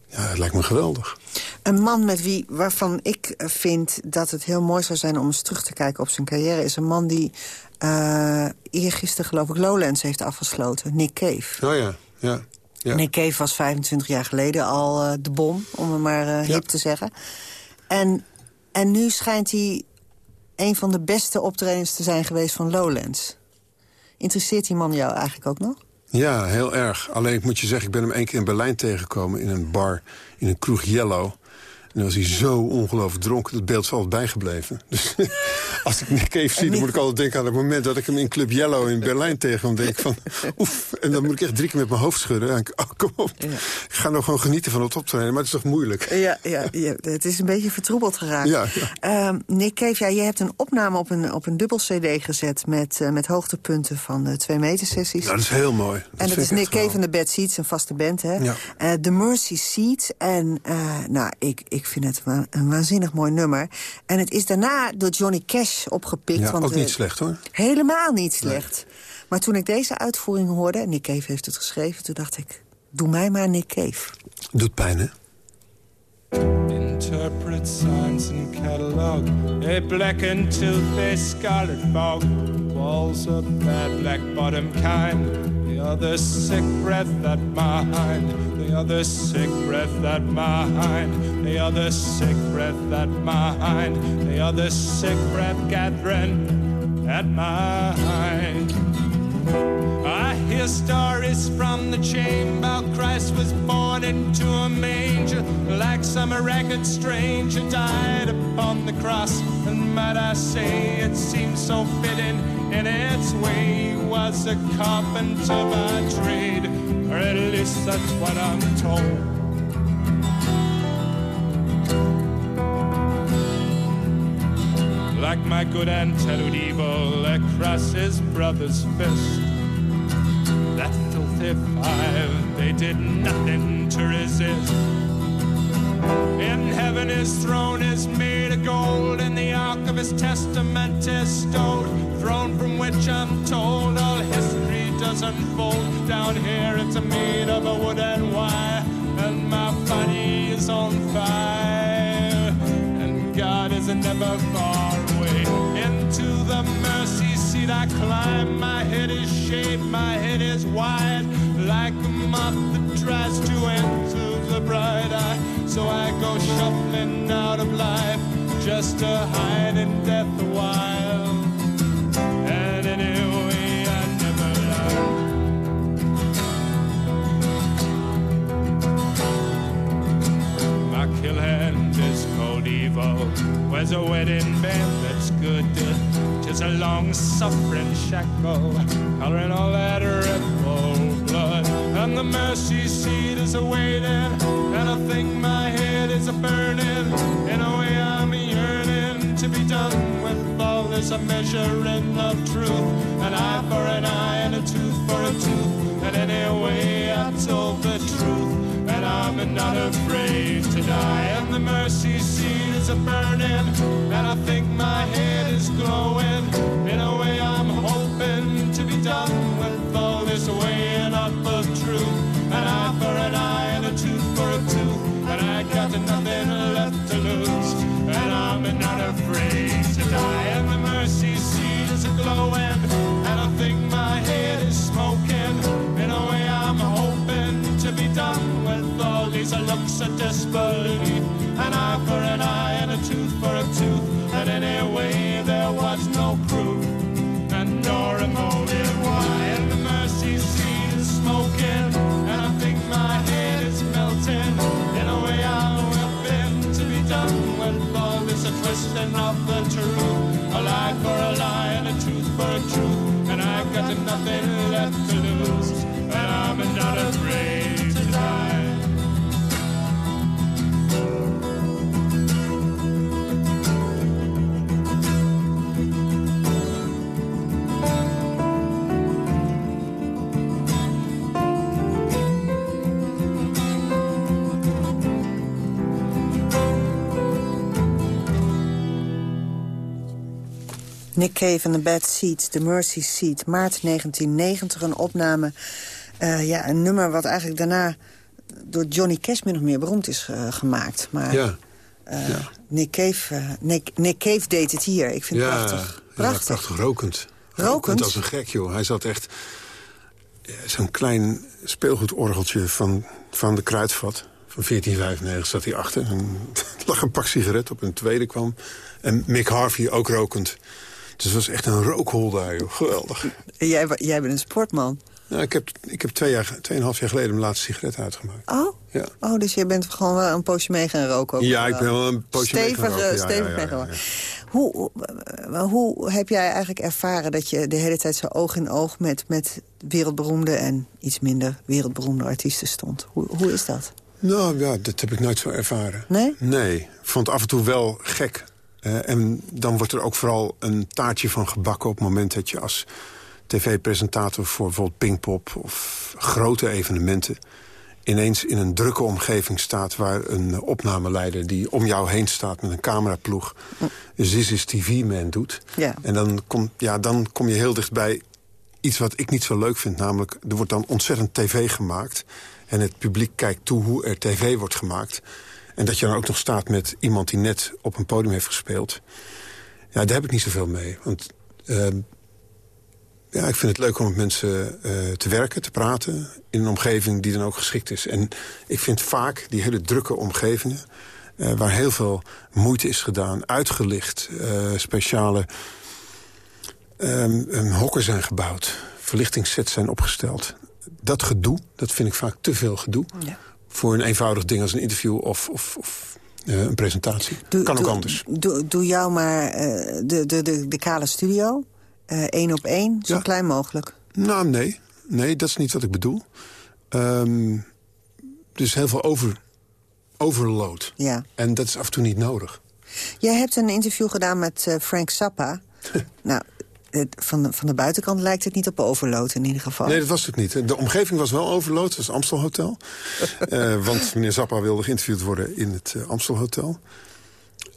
Ja, dat lijkt me geweldig. Een man met wie, waarvan ik eh, vind dat het heel mooi zou zijn... om eens terug te kijken op zijn carrière... is een man die eh eergisteren, geloof ik, Lowlands heeft afgesloten. Nick Cave. Oh ja, ja. ja. Nick Cave was 25 jaar geleden al eh, de bom, om het maar Ja. hip te zeggen. En, en nu schijnt hij een van de beste optredens te zijn geweest van Lowlands. Interesseert die man jou eigenlijk ook nog? Ja, heel erg. Alleen ik moet je zeggen, ik ben hem één keer in Berlijn tegengekomen... in een bar, in een kroeg Yellow. En dan was hij zo ongelooflijk dronken, dat beeld is altijd bijgebleven. Dus als ik Nick Cave zie, dan moet ik altijd denken aan het moment... dat ik hem in Club Yellow in Berlijn tegenkwam. denk ik van, oef. En dan moet ik echt drie keer met mijn hoofd schudden. En dan denk ik, oh, kom op. Ik ga nou gewoon genieten van het optreden, maar het is toch moeilijk? Ja, ja, ja, het is een beetje vertroebeld geraakt. Ja, ja. Ehm, Nick Cave, ja, je hebt een opname op een, op een dubbel cd gezet... met, eh, met hoogtepunten van de twee meter sessies. Nou, dat is heel mooi. en dat is Nick Cave en de Bad Seeds, een vaste band, hè? Ja. Eh, The Mercy Seat. En eh, nou, ik, ik vind het wa- een waanzinnig mooi nummer. En het is daarna door Johnny Cash opgepikt. Ja, want, ook eh, niet slecht, hoor. Helemaal niet slecht. Maar toen ik deze uitvoering hoorde, en Nick Cave heeft het geschreven... toen dacht ik, doe mij maar Nick Cave. Doet pijn, hè? Interpret signs and catalog a blackened and two-faced scarlet fog. Walls of bad black bottom kind. The other sick breath that mind. The other sick breath that mind. The other sick breath that mind. The other sick breath gathering at mind. I hear stories from the chamber. Christ was born into a manger, like some ragged stranger died upon the cross. And might I say, it seems so fitting in its way. Was a carpenter by trade, or at least that's what I'm told. Like my good aunt tattooed evil across his brother's fist. That filthy five, they did nothing to resist. In heaven his throne is made of gold, and the ark of his testament is stowed. Throne from which I'm told all history does unfold. Down here it's a made of a wood and wire, and my body is on fire. And God is never far mercy I climb. My head is shaved, my head is wide, like a moth that tries to enter the bright eye. So I go shuffling out of life just to hide in death a while. And anyway, I never learned. My kill hand is called evil. Wears a wedding band that's good. Tis a long suffering shackle, coloring all that rebel blood. And the mercy seat is awaiting, and I think my head is a burning. In a way, I'm yearning to be done with all this a measuring of truth. An eye for an eye and a tooth for a tooth. And anyway, I told the truth I'm not afraid to die. And the mercy seat is a burning, and I think my head is glowing. In a way, I'm hoping to be done with all this weighing up of truth. An eye for an eye and a tooth for a tooth, and I got nothing left to lose. And I'm not afraid to die. Of disbelief. An eye for an eye and a tooth for a tooth. And anyway, Nick Cave en The Bad Seeds, The Mercy Seat. Maart 1990, een opname. eh, ja, een nummer wat eigenlijk daarna door Johnny Cash min of meer beroemd is eh, gemaakt. Maar Ja. eh, Nick, Cave, Nick, Nick Cave deed het hier. Ik vind het prachtig. Prachtig. prachtig rokend. Rokend? als een gek, joh. Hij zat echt... Zo'n klein speelgoedorgeltje van, van de Kruidvat. Van 1495 zat hij achter. En er lag een pak sigaret op. Een tweede kwam. En Mick Harvey ook rokend. Dus het was echt een rookhol daar, joh. Geweldig. Jij, jij bent een sportman. Nou, ik heb, ik heb twee jaar, tweeënhalf jaar geleden mijn laatste sigaret uitgemaakt. Oh? Ja. Oh, dus jij bent gewoon wel een poosje mee gaan roken? ook Ja, ik ben wel een poosje mee stevig, gaan roken. Ja, stevig ja, mee gaan roken. Hoe, hoe heb jij eigenlijk ervaren dat je de hele tijd zo oog in oog... met, met wereldberoemde en iets minder wereldberoemde artiesten stond? Hoe, hoe is dat? Nou ja, dat heb ik nooit zo ervaren. Nee? Nee, ik vond het af en toe wel gek. Eh, en dan wordt er ook vooral een taartje van gebakken... op het moment dat je als tv-presentator voor bijvoorbeeld Pinkpop... of grote evenementen ineens in een drukke omgeving staat... waar een opnameleider die om jou heen staat met een cameraploeg... een This is TV-man doet. Ja. En dan kom, ja, dan kom je heel dichtbij iets wat ik niet zo leuk vind. Namelijk, er wordt dan ontzettend tv gemaakt. En het publiek kijkt toe hoe er tv wordt gemaakt. En dat je dan ook nog staat met iemand die net op een podium heeft gespeeld. Ja, daar heb ik niet zoveel mee. Want ehm, ja, ik vind het leuk om met mensen eh, te werken, te praten... in een omgeving die dan ook geschikt is. En ik vind vaak die hele drukke omgevingen... eh, waar heel veel moeite is gedaan, uitgelicht... eh, speciale ehm, hokken zijn gebouwd, verlichtingssets zijn opgesteld. Dat gedoe, dat vind ik vaak te veel gedoe... Ja. Voor een eenvoudig ding als een interview of, of, of eh, een presentatie. kan ook doe, anders. Doe, doe jou maar eh, de, de, de, de kale studio. eh, één op één, zo Ja. klein mogelijk. Nou, nee. Nee, dat is niet wat ik bedoel. Dus heel veel over, overload. Ja. En dat is af en toe niet nodig. Jij hebt een interview gedaan met Frank Zappa. nou, van, de, van de buitenkant lijkt het niet op overload in ieder geval. Nee, dat was het niet. De omgeving was wel overload, het was Amstel Hotel. Eh, want meneer Zappa wilde geïnterviewd worden in het eh, Amstel Hotel.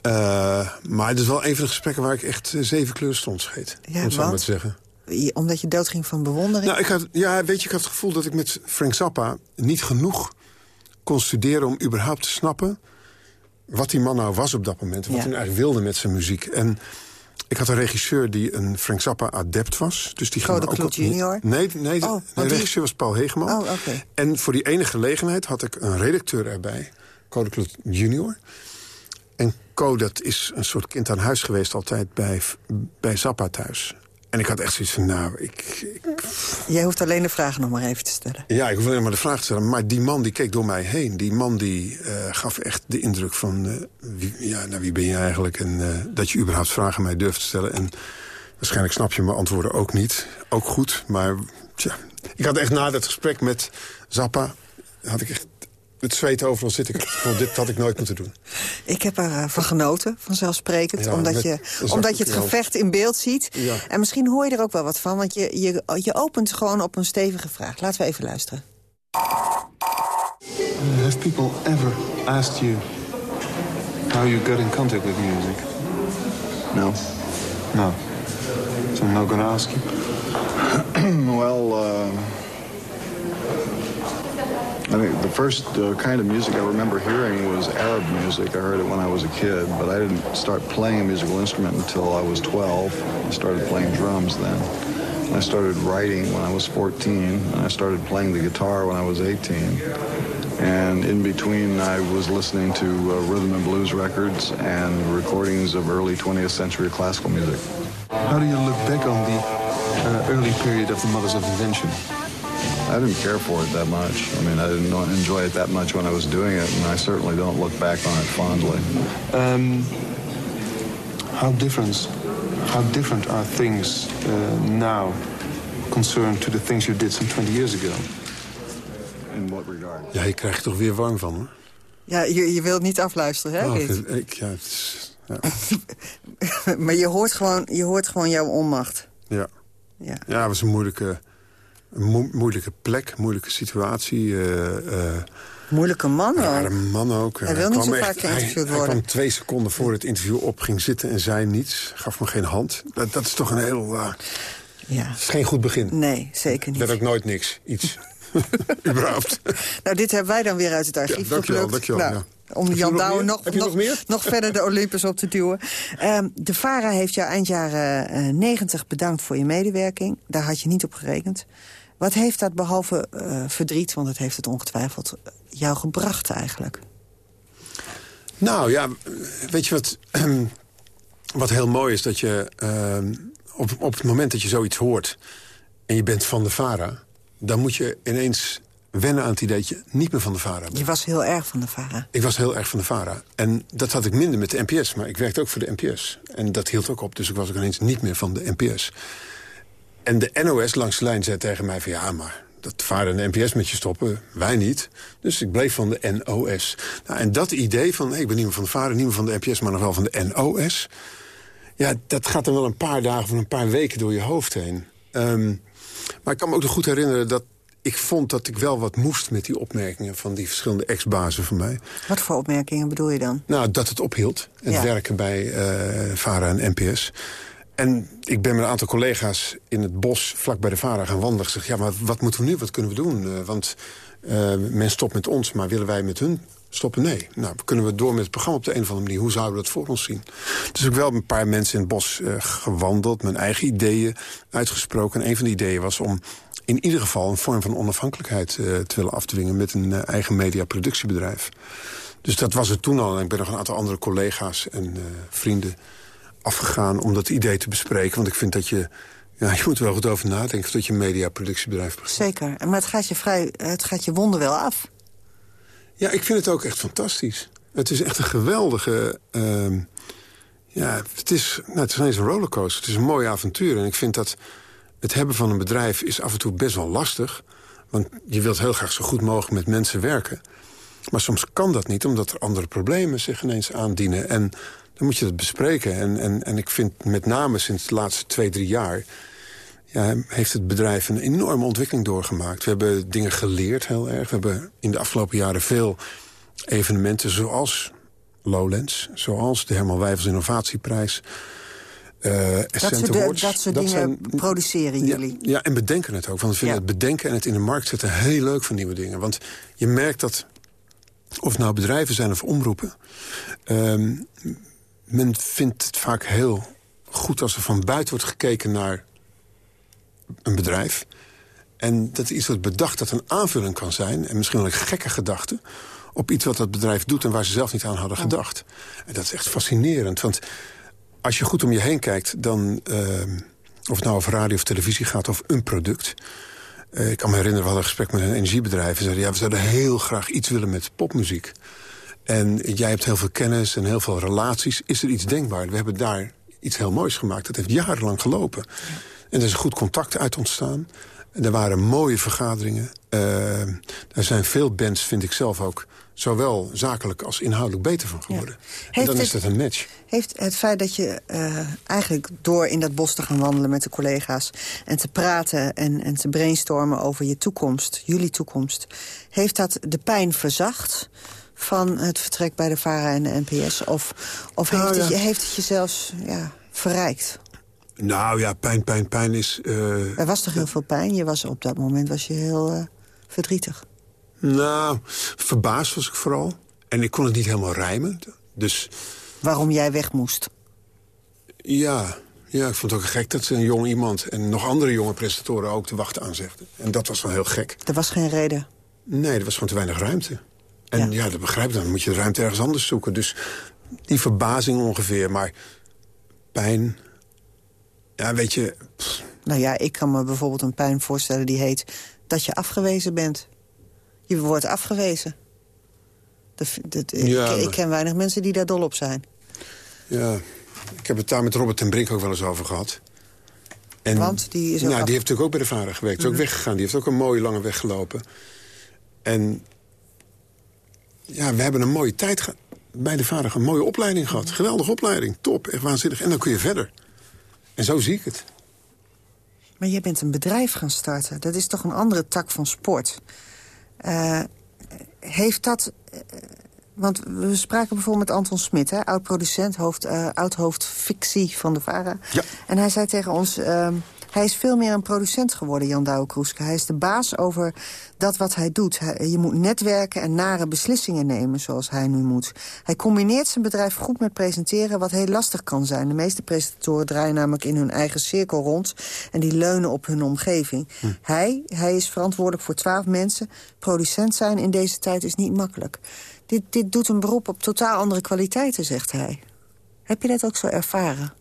Eh, maar het is wel een van de gesprekken waar ik echt eh, zeven kleuren stond scheet. Ja, om het zo maar te zeggen. Omdat je doodging van bewondering? Nou, ik had, ja, weet je, ik had het gevoel dat ik met Frank Zappa niet genoeg kon studeren om überhaupt te snappen wat die man nou was op dat moment. Wat Ja. hij nou eigenlijk wilde met zijn muziek. En ik had een regisseur die een Frank Zappa-adept was. Dus die ging Code me ook op- junior? Nee, nee, Oh, de die- regisseur was Paul Hegeman. Oh, oké. En voor die ene gelegenheid had ik een redacteur erbij. Code Kloet junior. En Co, dat is een soort kind aan huis geweest altijd bij, bij Zappa thuis. En ik had echt zoiets van, nou, ik, ik Jij hoeft alleen de vragen nog maar even te stellen. ja, ik hoef alleen maar de vraag te stellen. Maar die man die keek door mij heen. Die man die eh, gaf echt de indruk van... eh, wie, ja, nou, wie ben je eigenlijk? En eh, dat je überhaupt vragen aan mij durft te stellen. En waarschijnlijk snap je mijn antwoorden ook niet. Ook goed, maar tja. Ik had echt na dat gesprek met Zappa... had ik echt het zweet overal zitten. Ik dit had ik nooit moeten doen. Ik heb er van genoten, vanzelfsprekend. Ja, omdat, met je, omdat je het gevecht in beeld ziet. Ja. En misschien hoor je er ook wel wat van. Want je, je, je opent gewoon op een stevige vraag. Laten we even luisteren. Have people ever asked you how you got in contact with music? No. No. So I'm not going to ask you. well, uh, I think the first uh, kind of music I remember hearing was Arab music. I heard it when I was a kid, but I didn't start playing a musical instrument until I was 12. I started playing drums then. I started writing when I was 14, and I started playing the guitar when I was 18. And in between, I was listening to uh, rhythm and blues records and recordings of early 20th century classical music. How do you look back on the uh, early period of the Mothers of Invention? I didn't care for it that much. I mean, I didn't enjoy it that much when I was doing it, and I certainly don't look back on it fondly. Um, how different, how different are things uh, now concerned to the things you did some 20 years ago? In what regard? Ja, je krijgt er toch weer warm van, hoor. Ja, je, je wilt niet afluisteren, hè, Oh, ik, ik- ja, het is, ja. maar je hoort, gewoon, je hoort gewoon jouw onmacht. Ja. Ja. Ja, het was een moeilijke, mo- moeilijke plek, moeilijke situatie. eh, eh, Moeilijke man hoor. rare man ook. Hij wil niet zo vaak hij- geïnterviewd hij, worden. kwam twee seconden voor het interview op, ging zitten en zei niets. Gaf me geen hand. Dat, dat is toch een heel... eh, Ja. dat is geen goed begin. Nee, zeker niet. ook nooit niks. Iets. Überhaupt. Nou, dit hebben wij dan weer uit het archief Ja, dankjewel, geplukt. dankjewel, Nou, ja. Om Jan nog Douwe meer? nog, nog nog verder de Olympus op te duwen. Ehm, de VARA heeft jou eind jaren eh, 90 bedankt voor je medewerking. Daar had je niet op gerekend. Wat heeft dat behalve eh, verdriet, want het heeft het ongetwijfeld, jou gebracht eigenlijk? Nou ja, weet je wat, wat heel mooi is? Dat je ehm, op, op het moment dat je zoiets hoort... en je bent van de VARA... dan moet je ineens wennen aan het idee dat je niet meer van de VARA bent. Je was heel erg van de VARA. Ik was heel erg van de VARA. En dat had ik minder met de NPS, maar ik werkte ook voor de NPS. En dat hield ook op, dus ik was ook ineens niet meer van de NPS. En de NOS langs de lijn zei tegen mij van... ja, maar dat VARA en de NPS met je stoppen, wij niet. Dus ik bleef van de NOS. Nou, en dat idee van, hey, ik ben niet meer van de VARA, niet meer van de NPS... maar nog wel van de NOS... ja, dat gaat dan wel een paar dagen of een paar weken door je hoofd heen. Ehm, maar ik kan me ook nog goed herinneren dat ik vond dat ik wel wat moest... met die opmerkingen van die verschillende ex-bazen van mij. Wat voor opmerkingen bedoel je dan? Nou, dat het ophield. Het Ja. werken bij eh VARA en NPS. En ik ben met een aantal collega's in het bos vlak bij de VARA gaan wandelen. Zeg, ja, maar wat moeten we nu? Wat kunnen we doen? Eh, want eh, men stopt met ons, maar willen wij met hun stoppen? Nee. Nou, kunnen we door met het programma op de een of andere manier? Hoe zouden we dat voor ons zien? Dus ik wel een paar mensen in het bos eh, gewandeld. Mijn eigen ideeën uitgesproken. En een van die ideeën was om in ieder geval een vorm van onafhankelijkheid te willen afdwingen... met een eigen mediaproductiebedrijf. Dus dat was het toen al. En ik ben nog een aantal andere collega's en vrienden afgegaan om dat idee te bespreken. Want ik vind dat je... Ja, je moet er wel goed over nadenken voordat je een mediaproductiebedrijf begint. Zeker. Maar het gaat je, vrij, het gaat je wonden wel af. Ja, ik vind het ook echt fantastisch. Het is echt een geweldige... ehm, ja, het is, nou, het is ineens een rollercoaster. Het is een mooi avontuur. En ik vind dat het hebben van een bedrijf is af en toe best wel lastig. Want je wilt heel graag zo goed mogelijk met mensen werken. Maar soms kan dat niet, omdat er andere problemen zich ineens aandienen. En dan moet je dat bespreken. En, en, en ik vind met name sinds de laatste twee, drie jaar... Ja, heeft het bedrijf een enorme ontwikkeling doorgemaakt. We hebben dingen geleerd heel erg. We hebben in de afgelopen jaren veel evenementen zoals Lowlands... zoals de Herman Wijfels Innovatieprijs... Uh, dat soort, de, dat soort dingen zijn, produceren jullie? Ja, en bedenken het ook. Want we vinden Ja. het bedenken en het in de markt zetten heel leuk van nieuwe dingen. Want je merkt dat, of nou bedrijven zijn of omroepen... ehm, men vindt het vaak heel goed als er van buiten wordt gekeken naar een bedrijf. En dat er iets wordt bedacht dat een aanvulling kan zijn... en misschien wel een gekke gedachte op iets wat dat bedrijf doet... en waar ze zelf niet aan hadden gedacht. En dat is echt fascinerend, want als je goed om je heen kijkt... dan, ehm, of het nou over radio of televisie gaat of een product... Eh, ik kan me herinneren, we hadden een gesprek met een energiebedrijf... en zeiden, ja, we zouden heel graag iets willen met popmuziek. En jij hebt heel veel kennis en heel veel relaties. Is er iets denkbaar? We hebben daar iets heel moois gemaakt. Dat heeft jarenlang gelopen. En er is een goed contact uit ontstaan. En er waren mooie vergaderingen. Eh, er zijn veel bands, vind ik zelf ook... zowel zakelijk als inhoudelijk beter van geworden. En dan is het- dat een match. Heeft het feit dat je eh, eigenlijk door in dat bos te gaan wandelen met de collega's... en te praten en, en te brainstormen over je toekomst, jullie toekomst... heeft dat de pijn verzacht van het vertrek bij de VARA en de NPS? Of, of Nou, heeft, het, je, heeft het je zelfs ja, verrijkt? Nou ja, pijn, pijn, pijn is... eh, Er was toch heel veel pijn? Je was, op dat moment was je heel eh, verdrietig. Nou, verbaasd was ik vooral. En ik kon het niet helemaal rijmen. Dus Waarom jij weg moest? ja, ja, ik vond het ook gek dat ze een jong iemand... en nog andere jonge presentatoren ook de wacht aanzegden. En dat was wel heel gek. Er was geen reden. Nee, er was gewoon te weinig ruimte. En ja, dat begrijp ik dan. Dan moet je de ruimte ergens anders zoeken. Dus die verbazing ongeveer. Maar pijn... Ja, weet je... pff, Nou ja, ik kan me bijvoorbeeld een pijn voorstellen die heet... dat je afgewezen bent. Je wordt afgewezen. Dat, dat, Ja, ik, ken weinig mensen die daar dol op zijn. Ja, ik heb het daar met Robert ten Brink ook wel eens over gehad. En, Want die is ook Nou, af- die heeft natuurlijk ook bij de vader gewerkt. Is ook Mhm. weggegaan. Die heeft ook een mooie lange weg gelopen. En ja, we hebben een mooie tijd gehad. Bij de vader een mooie opleiding gehad. Geweldige opleiding. Top, echt waanzinnig. En dan kun je verder. En zo zie ik het. Maar jij bent een bedrijf gaan starten. Dat is toch een andere tak van sport. Eh, heeft dat... eh, want we spraken bijvoorbeeld met Anton Smit, oud-producent, hoofd, eh, oud-hoofd fictie van de VARA. Ja. En hij zei tegen ons, ehm, hij is veel meer een producent geworden, Jan Douwe Kroeske. Hij is de baas over dat wat hij doet. Hij- je moet netwerken en nare beslissingen nemen, zoals hij nu moet. Hij combineert zijn bedrijf goed met presenteren, wat heel lastig kan zijn. De meeste presentatoren draaien namelijk in hun eigen cirkel rond... en die leunen op hun omgeving. Hij, hij is verantwoordelijk voor twaalf mensen. Producent zijn in deze tijd is niet makkelijk. Dit, dit doet een beroep op totaal andere kwaliteiten, zegt hij. Heb je dat ook zo ervaren?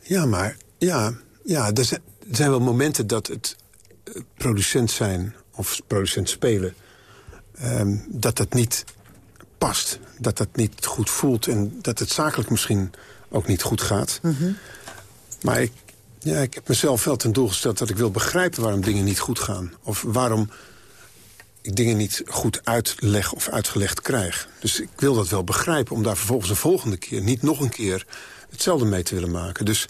Ja, maar ja, ja er, zijn, er zijn wel momenten dat het eh, producent zijn of producent spelen... ehm, dat dat niet past, dat dat niet goed voelt... en dat het zakelijk misschien ook niet goed gaat. Maar ik, ja, ik heb mezelf wel ten doel gesteld dat ik wil begrijpen... waarom dingen niet goed gaan. Of waarom ik dingen niet goed uitleg of uitgelegd krijg. Dus ik wil dat wel begrijpen om daar vervolgens de volgende keer... niet nog een keer hetzelfde mee te willen maken. Dus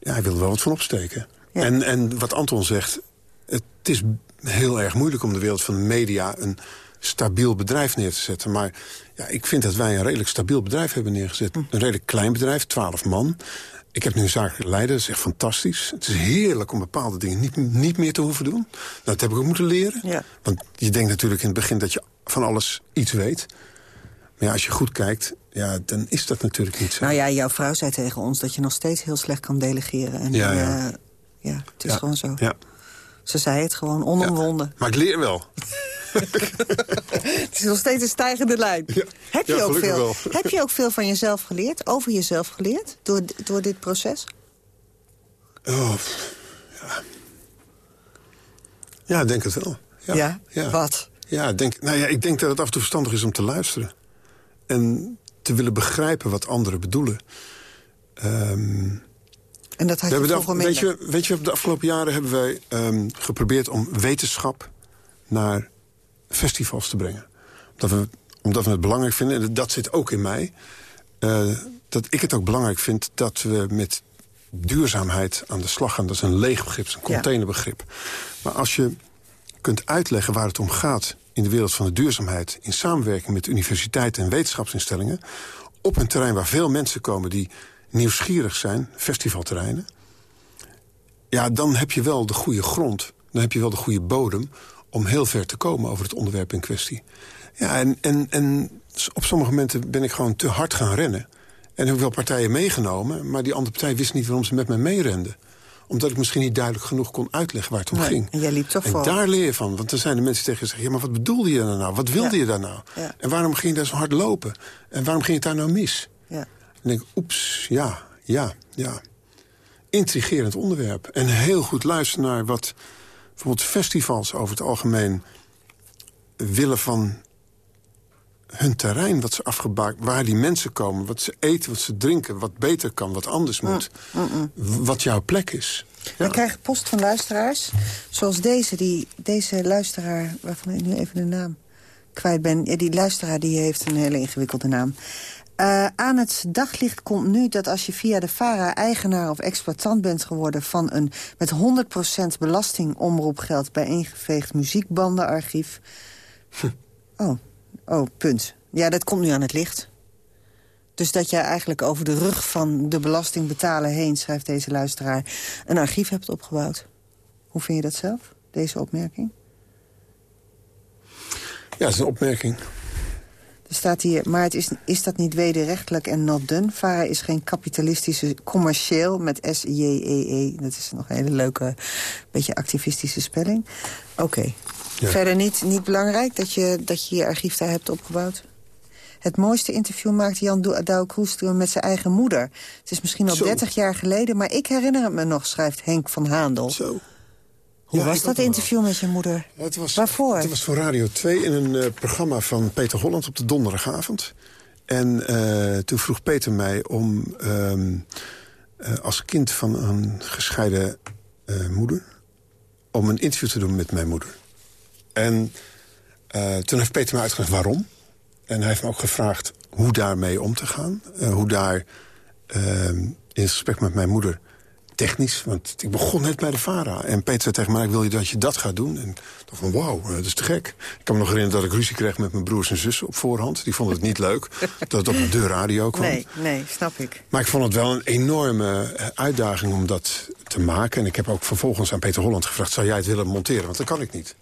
ja, ik wil wel wat van opsteken. En, en wat Anton zegt, het is heel erg moeilijk om de wereld van de media... een stabiel bedrijf neer te zetten. Maar ja, ik vind dat wij een redelijk stabiel bedrijf hebben neergezet. Een redelijk klein bedrijf, 12 man. Ik heb nu een zakelijke leider, dat is echt fantastisch. Het is heerlijk om bepaalde dingen niet, niet meer te hoeven doen. Nou, dat heb ik ook moeten leren. Ja. Want je denkt natuurlijk in het begin dat je van alles iets weet. Maar ja, als je goed kijkt, ja, dan is dat natuurlijk niet zo. Nou ja, jouw vrouw zei tegen ons dat je nog steeds heel slecht kan delegeren. En, Ja, ja. eh, ja het is Ja, gewoon zo. Ja. Ze zei het gewoon onomwonden. Maar ik leer wel. Het is nog steeds een stijgende lijn. Heb, je ook veel, wel. heb je ook veel van jezelf geleerd? Over jezelf geleerd? Door, door dit proces? Oh, ja. ja, ik denk het wel. Ja, Ja? Wat? Ja, denk, nou ja, ik denk dat het af en toe verstandig is om te luisteren. En te willen begrijpen wat anderen bedoelen. Ehm, En dat had we je af- weet, je, weet je, de afgelopen jaren hebben wij ehm, geprobeerd om wetenschap naar festivals te brengen. Dat we, omdat we het belangrijk vinden, en dat zit ook in mij... eh, dat ik het ook belangrijk vind dat we met duurzaamheid aan de slag gaan. Dat is een leeg begrip, een Ja. containerbegrip. Maar als je kunt uitleggen waar het om gaat in de wereld van de duurzaamheid... in samenwerking met universiteiten en wetenschapsinstellingen... op een terrein waar veel mensen komen die nieuwsgierig zijn, festivalterreinen... ja, dan heb je wel de goede grond, dan heb je wel de goede bodem... om heel ver te komen over het onderwerp in kwestie. Ja, en, en, en op sommige momenten ben ik gewoon te hard gaan rennen. En heb ik wel partijen meegenomen... maar die andere partij wist niet waarom ze met mij meerenden omdat ik misschien niet duidelijk genoeg kon uitleggen waar het om Nee, ging. en jij liep toch en voor. daar leer je van. Want er zijn de mensen tegen je zeggen... ja, maar wat bedoelde je daar nou? Wat wilde Ja. je daar nou? Ja. En waarom ging je daar zo hard lopen? En waarom ging het daar nou mis? Ja. En dan denk ik, oeps, ja, ja, ja. Intrigerend onderwerp. En heel goed luisteren naar wat bijvoorbeeld festivals over het algemeen willen van hun terrein, wat ze afgebaakt, waar die mensen komen, wat ze eten, wat ze drinken, wat beter kan, wat anders moet, w- wat jouw plek is. We krijgen post van luisteraars. Zoals deze, die, deze luisteraar, waarvan ik nu even de naam kwijt ben. Ja, die luisteraar die heeft een hele ingewikkelde naam. Eh, aan het daglicht komt nu dat als je via de VARA eigenaar of exploitant bent geworden... van een met 100% belasting omroepgeld bijeengeveegd muziekbandenarchief... Oh, oh, punt. Ja, dat komt nu aan het licht. Dus dat jij eigenlijk over de rug van de belastingbetaler heen... schrijft deze luisteraar, een archief hebt opgebouwd. Hoe vind je dat zelf, deze opmerking? Ja, dat is een opmerking. Er staat hier, maar het is, is dat niet wederrechtelijk en not done? VARA is geen kapitalistische commercieel met S-J-E-E. Dat is nog een hele leuke, beetje activistische spelling. Oké. Ja. Verder niet, niet belangrijk dat je, dat je je archief daar hebt opgebouwd? Het mooiste interview maakte Jan Dou- Douw Kroestroom met zijn eigen moeder. Het is misschien al Zo. 30 jaar geleden, maar ik herinner het me nog, schrijft Henk van Haandel. Zo. Hoe Ja, was dat wel. interview met je moeder? Het was, Waarvoor? Het was voor Radio 2 in een eh, programma van Peter Holland op de donderdagavond. En eh, toen vroeg Peter mij om ehm, eh, als kind van een gescheiden moeder... om een interview te doen met mijn moeder. En eh, toen heeft Peter me uitgelegd waarom. En hij heeft me ook gevraagd hoe daarmee om te gaan. Eh, hoe daar ehm, in het gesprek met mijn moeder technisch... want ik begon net bij de VARA. En Peter zei tegen mij, ik wil je dat je dat gaat doen. En ik dacht van, wauw, eh, dat is te gek. Ik kan me nog herinneren dat ik ruzie kreeg met mijn broers en zussen op voorhand. Die vonden het niet leuk dat het op de radio kwam. Nee, nee, snap ik. Maar ik vond het wel een enorme uitdaging om dat te maken. En ik heb ook vervolgens aan Peter Holland gevraagd... zou jij het willen monteren? Want dat kan ik niet.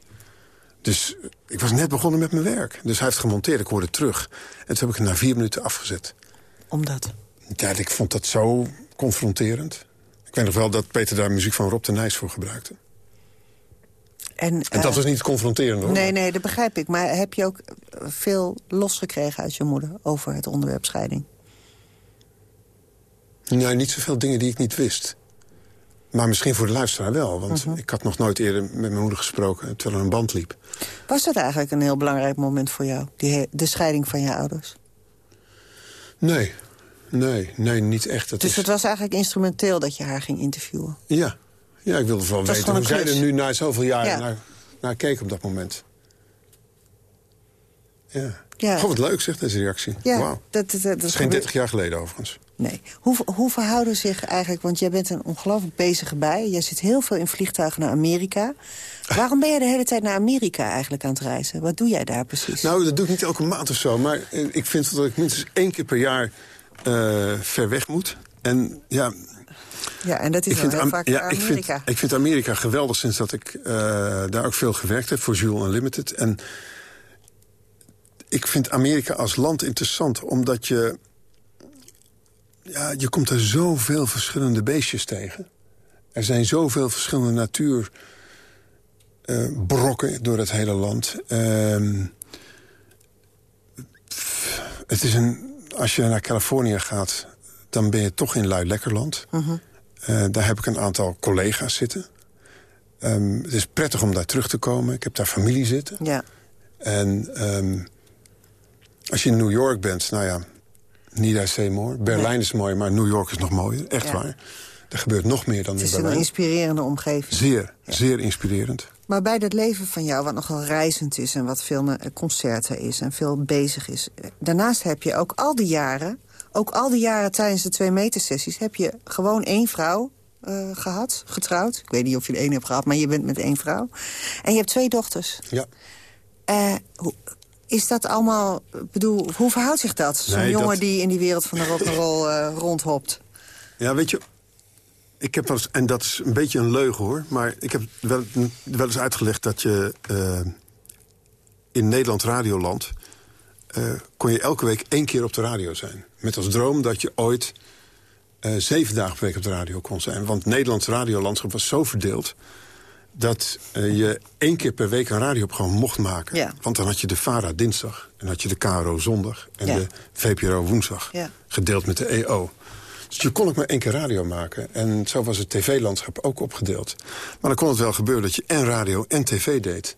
Dus eh, ik was net begonnen met mijn werk. Dus hij heeft gemonteerd, ik hoorde terug. En toen heb ik het na vier minuten afgezet. Omdat? Ja, ik vond dat zo confronterend. Ik weet nog wel dat Peter daar muziek van Rob de Nijs voor gebruikte. En, En dat eh, was niet confronterend hoor. Nee, nee, dat begrijp ik. Maar heb je ook veel losgekregen uit je moeder over het onderwerp scheiding? Nee, niet zoveel dingen die ik niet wist. Maar misschien voor de luisteraar wel. Want Mhm. ik had nog nooit eerder met mijn moeder gesproken... terwijl er een band liep. Was dat eigenlijk een heel belangrijk moment voor jou? Die, de scheiding van je ouders? Nee, nee, nee, niet echt. Dat dus is... het was eigenlijk instrumenteel dat je haar ging interviewen? Ja. ja, ik wilde wel weten hoe zij er nu na zoveel jaren Ja. naar, naar keek op dat moment. Ja. Ja. Wat leuk zeg, deze reactie. Ja, dat, dat, Dat is geen 30 jaar geleden overigens. Nee. Hoe, hoe verhouden zich eigenlijk... want jij bent een ongelooflijk bezige bij. Jij zit heel veel in vliegtuigen naar Amerika. Waarom ben jij de hele tijd naar Amerika eigenlijk aan het reizen? Wat doe jij daar precies? Nou, dat doe ik niet elke maand of zo. Maar eh, ik vind dat ik minstens één keer per jaar eh, ver weg moet. En ja, ja, en dat is wel heel Am- vaak ja, naar ik, vind, Amerika. ik vind Amerika geweldig sinds dat ik eh, daar ook veel gewerkt heb voor Jules Unlimited. En ik vind Amerika als land interessant, omdat je... Ja, je komt er zoveel verschillende beestjes tegen. Er zijn zoveel verschillende natuurbrokken door het hele land. Ehm, het is een, als je naar Californië gaat, dan ben je toch in lui-lekkerland. Mhm. Eh, daar heb ik een aantal collega's zitten. Ehm, het is prettig om daar terug te komen. Ik heb daar familie zitten. Ja. En ehm, als je in New York bent, nou ja, niet say more. Berlijn is mooi, maar New York is nog mooier. Echt Ja. waar. Er gebeurt nog meer dan Het in is een Berlijn. inspirerende omgeving. Zeer, zeer inspirerend. Maar bij dat leven van jou, wat nogal reizend is... en wat veel eh, concerten is en veel bezig is... eh, daarnaast heb je ook al die jaren... ook al die jaren tijdens de twee meter sessies... heb je gewoon één vrouw eh, gehad, getrouwd. Ik weet niet of je er één hebt gehad, maar je bent met één vrouw. En je hebt twee dochters. Ja. Hoe, is dat allemaal... bedoel, hoe verhoudt zich dat? Zo'n Nee, jongen dat- die in die wereld van de rock'n'roll eh rondhopt. Ja, weet je, ik heb wel eens, en dat is een beetje een leugen hoor... maar ik heb wel, wel eens uitgelegd dat je eh, in Nederland Radioland... eh, kon je elke week één keer op de radio zijn. Met als droom dat je ooit zeven dagen per week op de radio kon zijn. Want Nederlands radiolandschap was zo verdeeld... dat eh, je één keer per week een radioprogramma mocht maken. Ja. Want dan had je de VARA dinsdag, en had je de KRO zondag... en Ja. de VPRO woensdag, Ja. gedeeld met de EO. Dus je kon ook maar één keer radio maken. En zo was het tv-landschap ook opgedeeld. Maar dan kon het wel gebeuren dat je en radio en tv deed.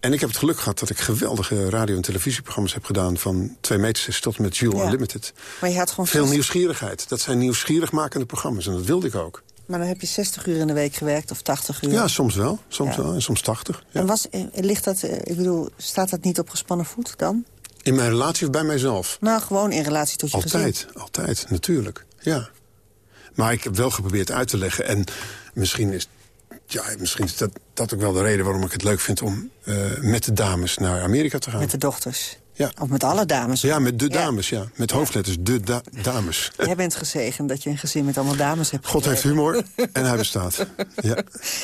En ik heb het geluk gehad dat ik geweldige radio- en televisieprogramma's heb gedaan... van 2 meter tot met Jules Ja. Unlimited. Maar je had gewoon Veel nieuwsgierigheid. Dat zijn nieuwsgierig makende programma's en dat wilde ik ook. Maar dan heb je 60 uur in de week gewerkt of 80 uur. Ja, soms wel. Soms Ja. wel en soms 80. Ja. En was, eh, ligt dat, eh, ik bedoel, staat dat niet op gespannen voet dan? In mijn relatie of bij mijzelf? Nou, gewoon in relatie tot je gezin. Altijd, altijd, natuurlijk. Ja. Maar ik heb wel geprobeerd uit te leggen. En misschien is, ja, misschien is dat, dat ook wel de reden waarom ik het leuk vind... om eh, met de dames naar Amerika te gaan. Met de dochters. Ja. Of met alle dames. Ja, met de dames, ja. Met hoofdletters, de da- dames. Jij bent gezegend dat je een gezin met allemaal dames hebt God heeft humor en hij bestaat. Ja.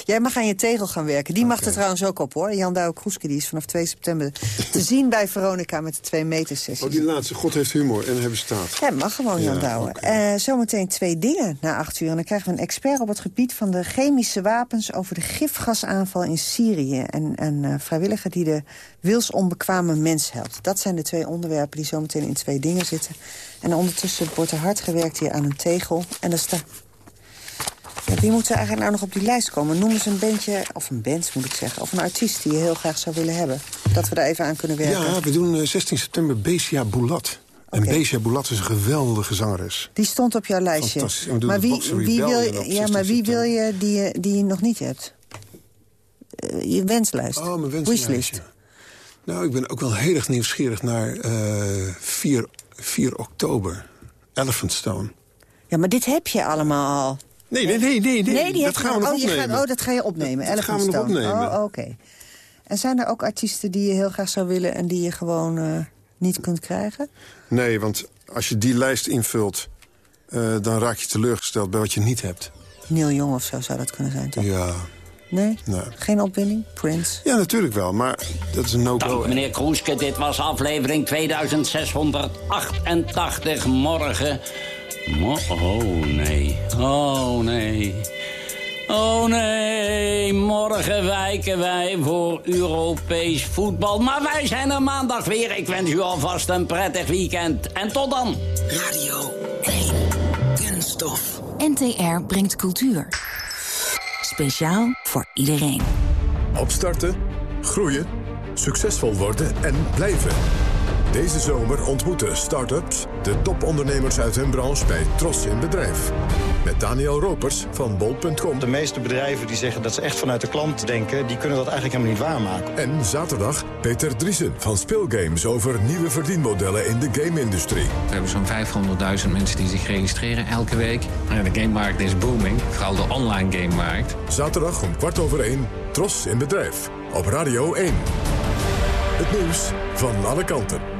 Jij mag aan je tegel gaan werken. Die mag er trouwens ook op, hoor. Jan Douwe Kroeske, die is vanaf 2 september te zien bij Veronica met de 2 meter sessies. Oh, die laatste, God heeft humor en hij bestaat. Ja, mag gewoon, Jan Ja, Douwe. Eh, zometeen twee dingen na acht uur. En dan krijgen we een expert op het gebied van de chemische wapens... over de gifgasaanval in Syrië. En een eh, vrijwilliger die de wilsonbekwame mens helpt. Dat zijn de twee onderwerpen die zometeen in twee dingen zitten. En ondertussen wordt er hard gewerkt hier aan een tegel. En daar staat... Ja, wie moet er eigenlijk nou nog op die lijst komen? Noem eens een bandje, of een band moet ik zeggen... of een artiest die je heel graag zou willen hebben. Dat we daar even aan kunnen werken. Ja, we doen eh, 16 september Besia Boulat. En Oké. Besia Boulat is een geweldige zangeres. Die stond op jouw lijstje. En Maar wie, wie, wil, je, ja, 16 maar wie wil je die, je die je nog niet hebt? Eh, je wenslijst. Oh, mijn wenslijstje. Wishlist. Nou, ik ben ook wel heel erg nieuwsgierig naar eh 4, 4 oktober. Elephant Stone. Ja, maar dit heb je allemaal al. Nee, nee, nee, nee. nee. die dat gaan we nog oh, opnemen. Gaat, oh, dat ga je opnemen. Dat gaan we Elephant nog Stone. opnemen. Oh, oké. En zijn er ook artiesten die je heel graag zou willen... en die je gewoon eh, niet kunt krijgen? Nee, want als je die lijst invult... eh, dan raak je teleurgesteld bij wat je niet hebt. Neil Young of zo zou dat kunnen zijn, toch? Ja, Nee? Geen opwinding? Prince? ja, natuurlijk wel, maar dat is een no-go. Dank meneer Kroeske, dit was aflevering 2688. Morgen... Mo oh nee, oh nee. Oh nee, morgen wijken wij voor Europees voetbal. Maar wij zijn er maandag weer. Ik wens u alvast een prettig weekend. En tot dan. Radio 1. Kunststof. NTR brengt cultuur. Speciaal voor iedereen. Opstarten, groeien, succesvol worden en blijven. Deze zomer ontmoeten start-ups de topondernemers uit hun branche bij Tros in Bedrijf. Met Daniel Ropers van bol.com. De meeste bedrijven die zeggen dat ze echt vanuit de klant denken... die kunnen dat eigenlijk helemaal niet waarmaken. En zaterdag Peter Driesen van Speelgames over nieuwe verdienmodellen in de game-industrie. We hebben zo'n 500.000 mensen die zich registreren elke week. En de gamemarkt is booming, vooral de online gamemarkt. Zaterdag om kwart over één, Tros in Bedrijf. Op Radio 1. Het nieuws van alle kanten.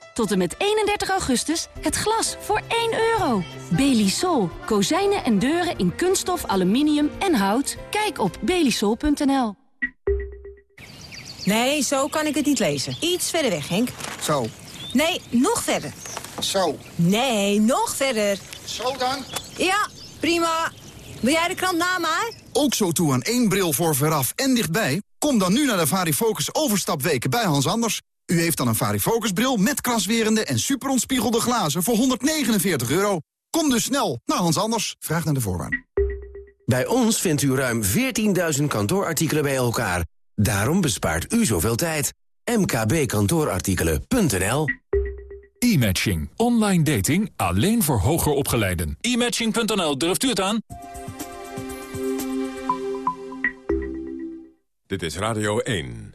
Tot en met 31 augustus het glas voor 1 euro. Belisol. Kozijnen en deuren in kunststof, aluminium en hout. Kijk op belisol.nl. Nee, zo kan ik het niet lezen. Iets verder weg, Henk. Zo. Nee, nog verder. Zo. Nee, nog verder. Zo dan? Ja, prima. Wil jij de krant na mij? Ook zo toe aan één bril voor veraf en dichtbij? Kom dan nu naar de Varifocus overstapweken bij Hans Anders. U heeft dan een Varifocus bril met kraswerende en superontspiegelde glazen voor 149 euro. Kom dus snel naar Hans Anders. Vraag naar de voorwaarden. Bij ons vindt u ruim 14.000 kantoorartikelen bij elkaar. Daarom bespaart u zoveel tijd. mkbkantoorartikelen.nl E-matching. Online dating alleen voor hoger opgeleiden. E-matching.nl, durft u het aan? Dit is Radio 1.